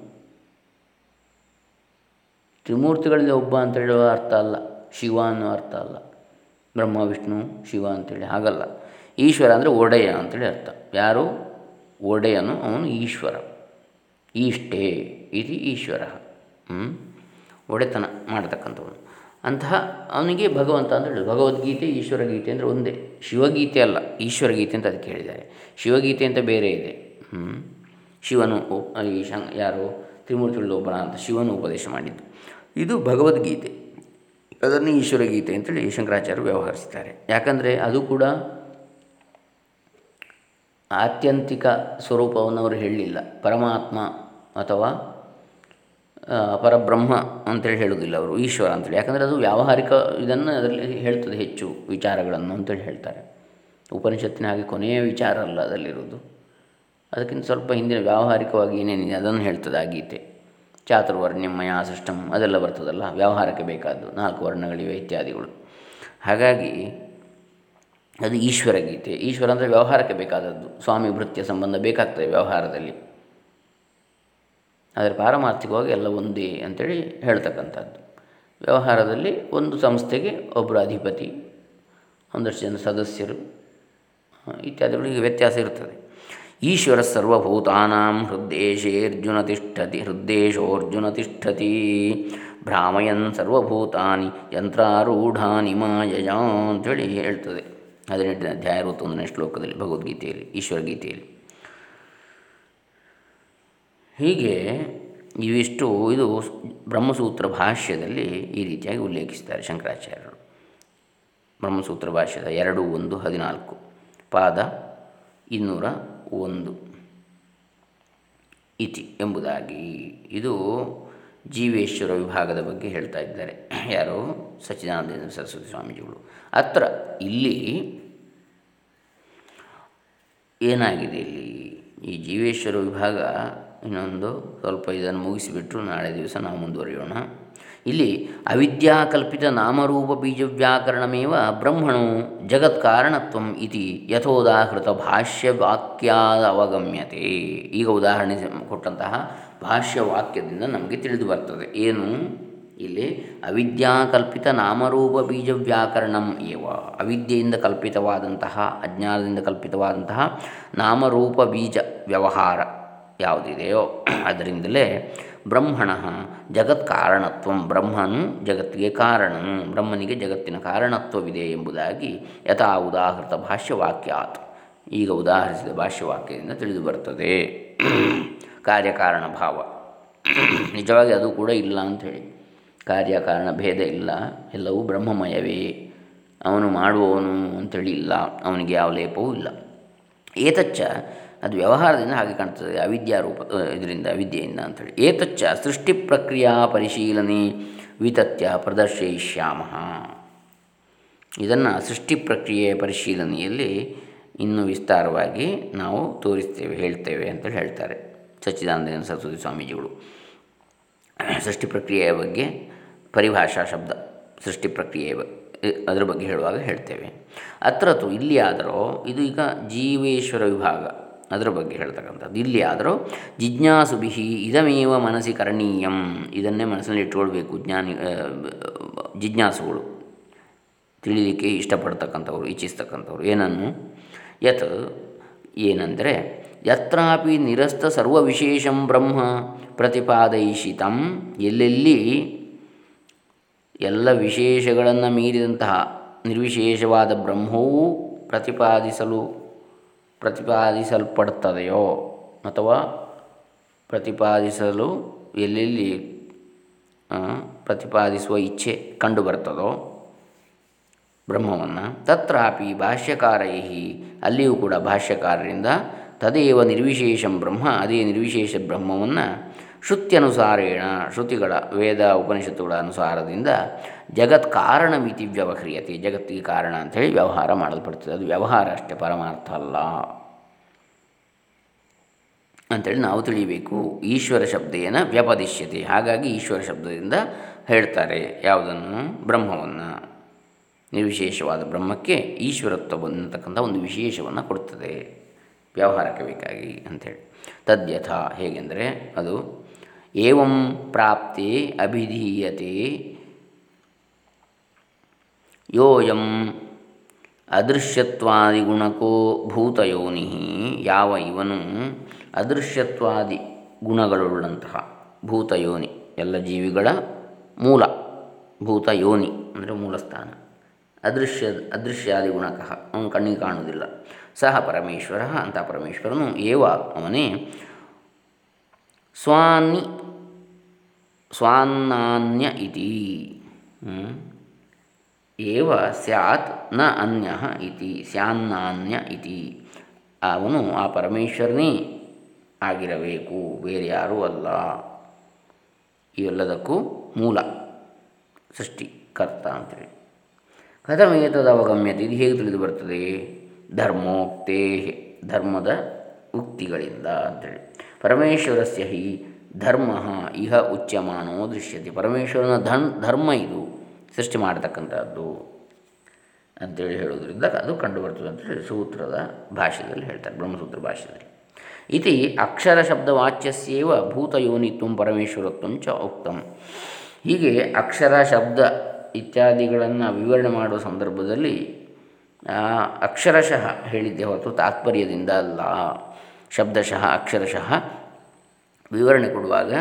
ತ್ರಿಮೂರ್ತಿಗಳಲ್ಲಿ ಒಬ್ಬ ಅಂತ ಹೇಳುವ ಅರ್ಥ ಅಲ್ಲ. ಶಿವ ಅನ್ನೋ ಅರ್ಥ ಅಲ್ಲ. ಬ್ರಹ್ಮ, ವಿಷ್ಣು, ಶಿವ ಅಂತೇಳಿ ಹಾಗಲ್ಲ. ಈಶ್ವರ ಅಂದರೆ ಒಡೆಯ ಅಂತೇಳಿ ಅರ್ಥ. ಯಾರು? ಒಡೆಯನು ಅವನು ಈಶ್ವರ. ಈಷ್ಟೇ ಇದು ಈಶ್ವರ. ಒಡೆತನ ಮಾಡತಕ್ಕಂಥವನು. ಅಂತಹ ಅವನಿಗೆ ಭಗವಂತ ಅಂತ ಹೇಳಿದ್ರು ಭಗವದ್ಗೀತೆ ಈಶ್ವರ ಗೀತೆ ಅಂದರೆ ಒಂದೇ. ಶಿವಗೀತೆ ಅಲ್ಲ ಈಶ್ವರ ಗೀತೆ ಅಂತ ಅದಕ್ಕೆ ಹೇಳಿದ್ದಾರೆ. ಶಿವಗೀತೆ ಅಂತ ಬೇರೆ ಇದೆ. ಶಿವನು ಈ ಶಂ, ಯಾರು? ತ್ರಿಮೂರ್ತಿಗಳೊಬ್ಬನ ಅಂತ ಶಿವನು ಉಪದೇಶ ಮಾಡಿದ್ದು. ಇದು ಭಗವದ್ಗೀತೆ. ಅದನ್ನು ಈಶ್ವರ ಗೀತೆ ಅಂತೇಳಿ ಶಂಕರಾಚಾರ್ಯರು ವ್ಯವಹರಿಸ್ತಾರೆ. ಯಾಕಂದರೆ ಅದು ಕೂಡ ಆತ್ಯಂತಿಕ ಸ್ವರೂಪವನ್ನು ಅವರು ಹೇಳಲಿಲ್ಲ. ಪರಮಾತ್ಮ ಅಥವಾ ಪರಬ್ರಹ್ಮ ಅಂತೇಳಿ ಹೇಳುವುದಿಲ್ಲ ಅವರು, ಈಶ್ವರ ಅಂತೇಳಿ. ಯಾಕಂದರೆ ಅದು ವ್ಯಾವಹಾರಿಕ ಇದನ್ನು ಅದರಲ್ಲಿ ಹೇಳ್ತದೆ ಹೆಚ್ಚು ವಿಚಾರಗಳನ್ನು ಅಂತೇಳಿ ಹೇಳ್ತಾರೆ. ಉಪನಿಷತ್ತಿನ ಹಾಗೆ ಕೊನೆಯ ವಿಚಾರ ಅಲ್ಲ ಅದರಲ್ಲಿರೋದು ಅದಕ್ಕಿಂತ ಸ್ವಲ್ಪ ಹಿಂದಿನ ವ್ಯಾವಹಾರಿಕವಾಗಿ ಏನೇನಿದೆ ಅದನ್ನು ಹೇಳ್ತದೆ ಆ ಗೀತೆ. ಚಾತುರ್ವರ್ಣ್ಯಂ ಮಯಾ ಅದೆಲ್ಲ ಬರ್ತದಲ್ಲ, ವ್ಯವಹಾರಕ್ಕೆ ಬೇಕಾದ್ದು ನಾಲ್ಕು ವರ್ಣಗಳಿವೆ ಇತ್ಯಾದಿಗಳು. ಹಾಗಾಗಿ ಅದು ಈಶ್ವರ ಗೀತೆ. ಈಶ್ವರ ಅಂದರೆ ವ್ಯವಹಾರಕ್ಕೆ ಬೇಕಾದದ್ದು. ಸ್ವಾಮಿ ಭೃತ್ಯ ಸಂಬಂಧ ಬೇಕಾಗ್ತದೆ ವ್ಯವಹಾರದಲ್ಲಿ. ಆದರೆ ಪಾರಮಾರ್ಥಿಕವಾಗಿ ಎಲ್ಲ ಒಂದೇ ಅಂತೇಳಿ ಹೇಳ್ತಕ್ಕಂಥದ್ದು. ವ್ಯವಹಾರದಲ್ಲಿ ಒಂದು ಸಂಸ್ಥೆಗೆ ಒಬ್ಬರು ಅಧಿಪತಿ, ಒಂದಷ್ಟು ಜನ ಸದಸ್ಯರು ಇತ್ಯಾದಿಗಳಿಗೆ ವ್ಯತ್ಯಾಸ ಇರ್ತದೆ. ಈಶ್ವರ ಸರ್ವಭೂತಾನಾಂ ಹೃದೇಶೇರ್ಜುನ ತಿಷ್ಠತಿ, ಹೃದ್ದೇಶೋರ್ಜುನ ತಿಷ್ಠತಿ. ಭ್ರಾಮಯನ್ ಸರ್ವಭೂತಾನಿ ಯಂತ್ರಾರೂಢಾನಿ ಮಾಯಜಾ ಅಂತೇಳಿ ಹೇಳ್ತದೆ. ಹದಿನೆಂಟನೇ ಅಧ್ಯಾಯ ಅರವತ್ತೊಂದನೇ ಶ್ಲೋಕದಲ್ಲಿ ಭಗವದ್ಗೀತೆಯಲ್ಲಿ ಈಶ್ವರ ಗೀತೆಯಲ್ಲಿ ಹೀಗೆ ಇವಿಷ್ಟು ಇದು ಬ್ರಹ್ಮಸೂತ್ರ ಭಾಷ್ಯದಲ್ಲಿ ಈ ರೀತಿಯಾಗಿ ಉಲ್ಲೇಖಿಸ್ತಾರೆ ಶಂಕರಾಚಾರ್ಯರು. ಬ್ರಹ್ಮಸೂತ್ರ ಭಾಷ್ಯದ ಎರಡು, ಒಂದು, ಹದಿನಾಲ್ಕು. ಪಾದ ಇನ್ನೂರ ಒಂದು. ಇತಿ ಎಂಬುದಾಗಿ ಇದು ಜೀವೇಶ್ವರ ವಿಭಾಗದ ಬಗ್ಗೆ ಹೇಳ್ತಾ ಇದ್ದಾರೆ. ಯಾರು? ಸಚ್ಚಿದಾನಂದೇಂದ್ರ ಸರಸ್ವತಿ ಸ್ವಾಮೀಜಿಗಳು. ಅತ್ರ ಇಲ್ಲಿ ಏನಾಗಿದೆ ಇಲ್ಲಿ? ಈ ಜೀವೇಶ್ವರ ವಿಭಾಗ ಇನ್ನೊಂದು ಸ್ವಲ್ಪ ಇದನ್ನು ಮುಗಿಸಿಬಿಟ್ಟು ನಾಳೆ ದಿವಸ ನಾವು ಮುಂದುವರಿಯೋಣ. ಇಲ್ಲಿ ಅವಿದ್ಯಾಕಲ್ಪಿತ ನಾಮರೂಪ ಬೀಜ ವ್ಯಾಕರಣಮೇವ ಬ್ರಹ್ಮಣು ಜಗತ್ಕಾರಣತ್ವ ಇತಿ ಯಥೋದಾಹೃತ ಭಾಷ್ಯ ವಾಕ್ಯಾದ ಅವಗಮ್ಯತೆ. ಈಗ ಉದಾಹರಣೆ ಕೊಟ್ಟಂತಹ ಭಾಷ್ಯ ವಾಕ್ಯದಿಂದ ನಮಗೆ ತಿಳಿದು ಬರ್ತದೆ. ಏನು? ಇಲ್ಲಿ ಅವಿದ್ಯಾಕಲ್ಪಿತ ನಾಮರೂಪ ಬೀಜ ವ್ಯಾಕರಣಂ ಏವ. ಅವಿದ್ಯೆಯಿಂದ ಕಲ್ಪಿತವಾದಂತಹ, ಅಜ್ಞಾನದಿಂದ ಕಲ್ಪಿತವಾದಂತಹ ನಾಮರೂಪ ಬೀಜ ವ್ಯವಹಾರ. ಯಾವುದಿದೆಯೋ. ಅದರಿಂದಲೇ ಬ್ರಹ್ಮಣ ಜಗತ್ ಕಾರಣತ್ವ, ಬ್ರಹ್ಮನು ಜಗತ್ತಿಗೆ ಕಾರಣನು ಬ್ರಹ್ಮನಿಗೆ ಜಗತ್ತಿನ ಕಾರಣತ್ವವಿದೆ ಎಂಬುದಾಗಿ ಯಥಾ ಉದಾಹೃತ ಭಾಷ್ಯವಾಕ್ಯಾತ್. ಈಗ ಉದಾಹರಿಸಿದ ಭಾಷ್ಯವಾಕ್ಯದಿಂದ ತಿಳಿದು ಬರ್ತದೆ. ಕಾರ್ಯಕಾರಣ ಭಾವ. ನಿಜವಾಗಿ ಅದು ಕೂಡ ಇಲ್ಲ ಅಂಥೇಳಿ ಕಾರ್ಯಕಾರಣ ಭೇದ ಇಲ್ಲ, ಎಲ್ಲವೂ ಬ್ರಹ್ಮಮಯವೇ. ಅವನು ಮಾಡುವವನು ಅಂಥೇಳಿ ಇಲ್ಲ, ಅವನಿಗೆ ಯಾವ ಲೇಪವೂ ಇಲ್ಲ. ಏತಚ್ಚ ಅದು ವ್ಯವಹಾರದಿಂದ ಹಾಗೆ ಕಾಣ್ತದೆ ಅವಿದ್ಯಾರೂಪ ಇದರಿಂದ ವಿದ್ಯೆಯಿಂದ ಅಂಥೇಳಿ. ಏತಚ್ಚ ಸೃಷ್ಟಿ ಪ್ರಕ್ರಿಯಾ ಪರಿಶೀಲನೆ ವಿತತ್ಯ ಪ್ರದರ್ಶಯಿಷ್ಯಾಮ. ಇದನ್ನು ಸೃಷ್ಟಿ ಪ್ರಕ್ರಿಯೆಯ ಪರಿಶೀಲನೆಯಲ್ಲಿ ಇನ್ನೂ ವಿಸ್ತಾರವಾಗಿ ನಾವು ತೋರಿಸ್ತೇವೆ, ಹೇಳ್ತೇವೆ ಅಂತೇಳಿ ಹೇಳ್ತಾರೆ ಸಚ್ಚಿದಾನಂದ ಸರಸ್ವತಿ ಸ್ವಾಮೀಜಿಗಳು. ಸೃಷ್ಟಿ ಪ್ರಕ್ರಿಯೆಯ ಬಗ್ಗೆ ಪರಿಭಾಷಾ ಶಬ್ದ, ಸೃಷ್ಟಿ ಪ್ರಕ್ರಿಯೆ ಅದರ ಬಗ್ಗೆ ಹೇಳುವಾಗ ಹೇಳ್ತೇವೆ. ಅತ್ರತು ಇಲ್ಲಿ ಆದರೂ ಇದು ಈಗ ಜೀವೇಶ್ವರ ವಿಭಾಗ. ಅದರ ಬಗ್ಗೆ ಹೇಳ್ತಕ್ಕಂಥದ್ದು. ಇಲ್ಲಿ ಆದರೂ ಜಿಜ್ಞಾಸುಭಿ ಇದಮೇವ ಮನಸ್ಸಿ ಕರಣೀಯಂ. ಇದನ್ನೇ ಮನಸ್ಸಿನಲ್ಲಿ ಇಟ್ಕೊಳ್ಬೇಕು ಜ್ಞಾನಿ ಜಿಜ್ಞಾಸುಗಳು. ತಿಳಿಲಿಕ್ಕೆ ಇಷ್ಟಪಡ್ತಕ್ಕಂಥವ್ರು, ಇಚ್ಛಿಸ್ತಕ್ಕಂಥವ್ರು. ಏನನ್ನು? ಯತ್, ಏನಂದರೆ, ಯತ್ರಾಪಿ ನಿರಸ್ತ ಸರ್ವವಿಶೇಷಂ ಬ್ರಹ್ಮ ಪ್ರತಿಪಾದಯಿಷಿತಂ. ಎಲ್ಲೆಲ್ಲಿ ಎಲ್ಲ ವಿಶೇಷಗಳನ್ನು ಮೀರಿದಂತಹ ನಿರ್ವಿಶೇಷವಾದ ಬ್ರಹ್ಮವೂ ಪ್ರತಿಪಾದಿಸಲು ಪ್ರತಿಪಾದಿಸಲ್ಪಡ್ತದೆಯೋ ಅಥವಾ ಪ್ರತಿಪಾದಿಸಲು ಎಲ್ಲೆಲ್ಲಿ ಪ್ರತಿಪಾದಿಸುವ ಇಚ್ಛೆ ಕಂಡುಬರ್ತದೋ ಬ್ರಹ್ಮವನ್ನು ತತ್ರಾಪಿ ಭಾಷ್ಯಕಾರೈ ಅಲ್ಲಿಯೂ ಕೂಡ ಭಾಷ್ಯಕಾರರಿಂದ ತದೇವ ನಿರ್ವಿಶೇಷಂ ಬ್ರಹ್ಮ, ಅದೇ ನಿರ್ವಿಶೇಷ ಬ್ರಹ್ಮವನ್ನು ಶ್ರುತ್ಯನುಸಾರೇಣ ಶ್ರುತಿಗಳ ವೇದ ಉಪನಿಷತ್ತುಗಳ ಅನುಸಾರದಿಂದ ಜಗತ್ ಕಾರಣ ಕಾರಣಮಿತಿ ವ್ಯವಹ್ರಿಯತೆ. ಜಗತ್ತಿಗೆ ಕಾರಣ ಅಂಥೇಳಿ ವ್ಯವಹಾರ ಮಾಡಲ್ಪಡ್ತದೆ. ಅದು ವ್ಯವಹಾರ ಅಷ್ಟೇ, ಪರಮಾರ್ಥ ಅಲ್ಲ. ಅಂಥೇಳಿ ನಾವು ತಿಳಿಯಬೇಕು ಈಶ್ವರ ಶಬ್ದೇನ ವ್ಯಪದಿಶ್ಯತೆ. ಹಾಗಾಗಿ ಈಶ್ವರ ಶಬ್ದದಿಂದ ಹೇಳ್ತಾರೆ ಯಾವುದನ್ನು? ಬ್ರಹ್ಮವನ್ನು. ನಿರ್ವಿಶೇಷವಾದ ಬ್ರಹ್ಮಕ್ಕೆ ಈಶ್ವರತ್ವ ಬಂದತಕ್ಕಂಥ ಒಂದು ವಿಶೇಷವನ್ನು ಕೊಡ್ತದೆ. ವ್ಯವಹಾರಕ್ಕೆ ಬೇಕಾಗಿ ಅಂಥೇಳಿ. ತದ್ಯಥ ಹೇಗೆಂದರೆ ಅದು ಏವಂ ಪ್ರಾಪ್ತಿ ಅಭಿಧೀಯತೆ. ಯೋಯಂ ಅದೃಶ್ಯತ್ವಾದಿಗುಣಕೋ ಭೂತಯೋನಿ ಯಾವ ಇವನು ಅದೃಶ್ಯತ್ವಾದಿ ಗುಣಗಳುಳ್ಳಂತಹ ಭೂತಯೋನಿ, ಎಲ್ಲ ಜೀವಿಗಳ ಮೂಲ ಭೂತಯೋನಿ ಅಂದರೆ ಮೂಲಸ್ಥಾನ. ಅದೃಶ್ಯ ಅದೃಶ್ಯಾದಿ ಗುಣಕಃ ಅವನು ಕಣ್ಣಿಗೆ ಕಾಣುವುದಿಲ್ಲ. ಸಹ ಪರಮೇಶ್ವರ, ಅಂತ ಪರಮೇಶ್ವರನು ಏವ ಅವನೇ ಸ್ವಾನಿ ಸ್ವಾನ್ನಾನ್ಯ ಇತಿ. ಏವ ಸ್ಯಾತ್ನ ಅನ್ಯ ಇತಿ, ಸ್ಯಾನ್ನಾನ್ಯ ಇತಿ. ಅವನು ಆ ಪರಮೇಶ್ವರನೇ ಆಗಿರಬೇಕು, ಬೇರೆ ಯಾರೂ ಅಲ್ಲ. ಇವೆಲ್ಲದಕ್ಕೂ ಮೂಲ ಸೃಷ್ಟಿಕರ್ತ ಅಂತೇಳಿ. ಕಥಮೇತದ ಅವಗಮ್ಯತೆ ಇದು ಹೇಗೆ ತಿಳಿದು ಬರ್ತದೆ ಧರ್ಮೋಕ್ತೇ ಧರ್ಮದ ಉಕ್ತಿಗಳಿಂದ ಅಂತೇಳಿ. ಪರಮೇಶ್ವರಸ್ಯ ಹಿ ಧರ್ಮ ಇಹ ಉಚ್ಯಮಾನೋ ದೃಶ್ಯತೆ. ಪರಮೇಶ್ವರನ ಧನ್, ಧರ್ಮ ಇದು. ಸೃಷ್ಟಿ ಮಾಡತಕ್ಕಂಥದ್ದು ಅಂತೇಳಿ ಹೇಳೋದ್ರಿಂದ ಅದು ಕಂಡುಬರ್ತದೆ ಅಂತೇಳಿ ಸೂತ್ರದ ಭಾಷೆಯಲ್ಲಿ ಹೇಳ್ತಾರೆ, ಬ್ರಹ್ಮಸೂತ್ರ ಭಾಷೆಯಲ್ಲಿ ಇತಿ ಅಕ್ಷರ ಶಬ್ದವಾಚ್ಯಸ್ಯೇವ ಭೂತಯೋನಿತ್ವ ಪರಮೇಶ್ವರತ್ವ ಚ ಉಕ್ತಂ. ಹೀಗೆ ಅಕ್ಷರ ಶಬ್ದ ಇತ್ಯಾದಿಗಳನ್ನು ವಿವರಣೆ ಮಾಡುವ ಸಂದರ್ಭದಲ್ಲಿ ಅಕ್ಷರಶಃ ಹೇಳಿದ್ದೆ ಹೊರತು ತಾತ್ಪರ್ಯದಿಂದ ಅಲ್ಲ. ಶಬ್ದಶಃ, ಅಕ್ಷರಶಃ ವಿವರಣೆ ಕೊಡುವಾಗ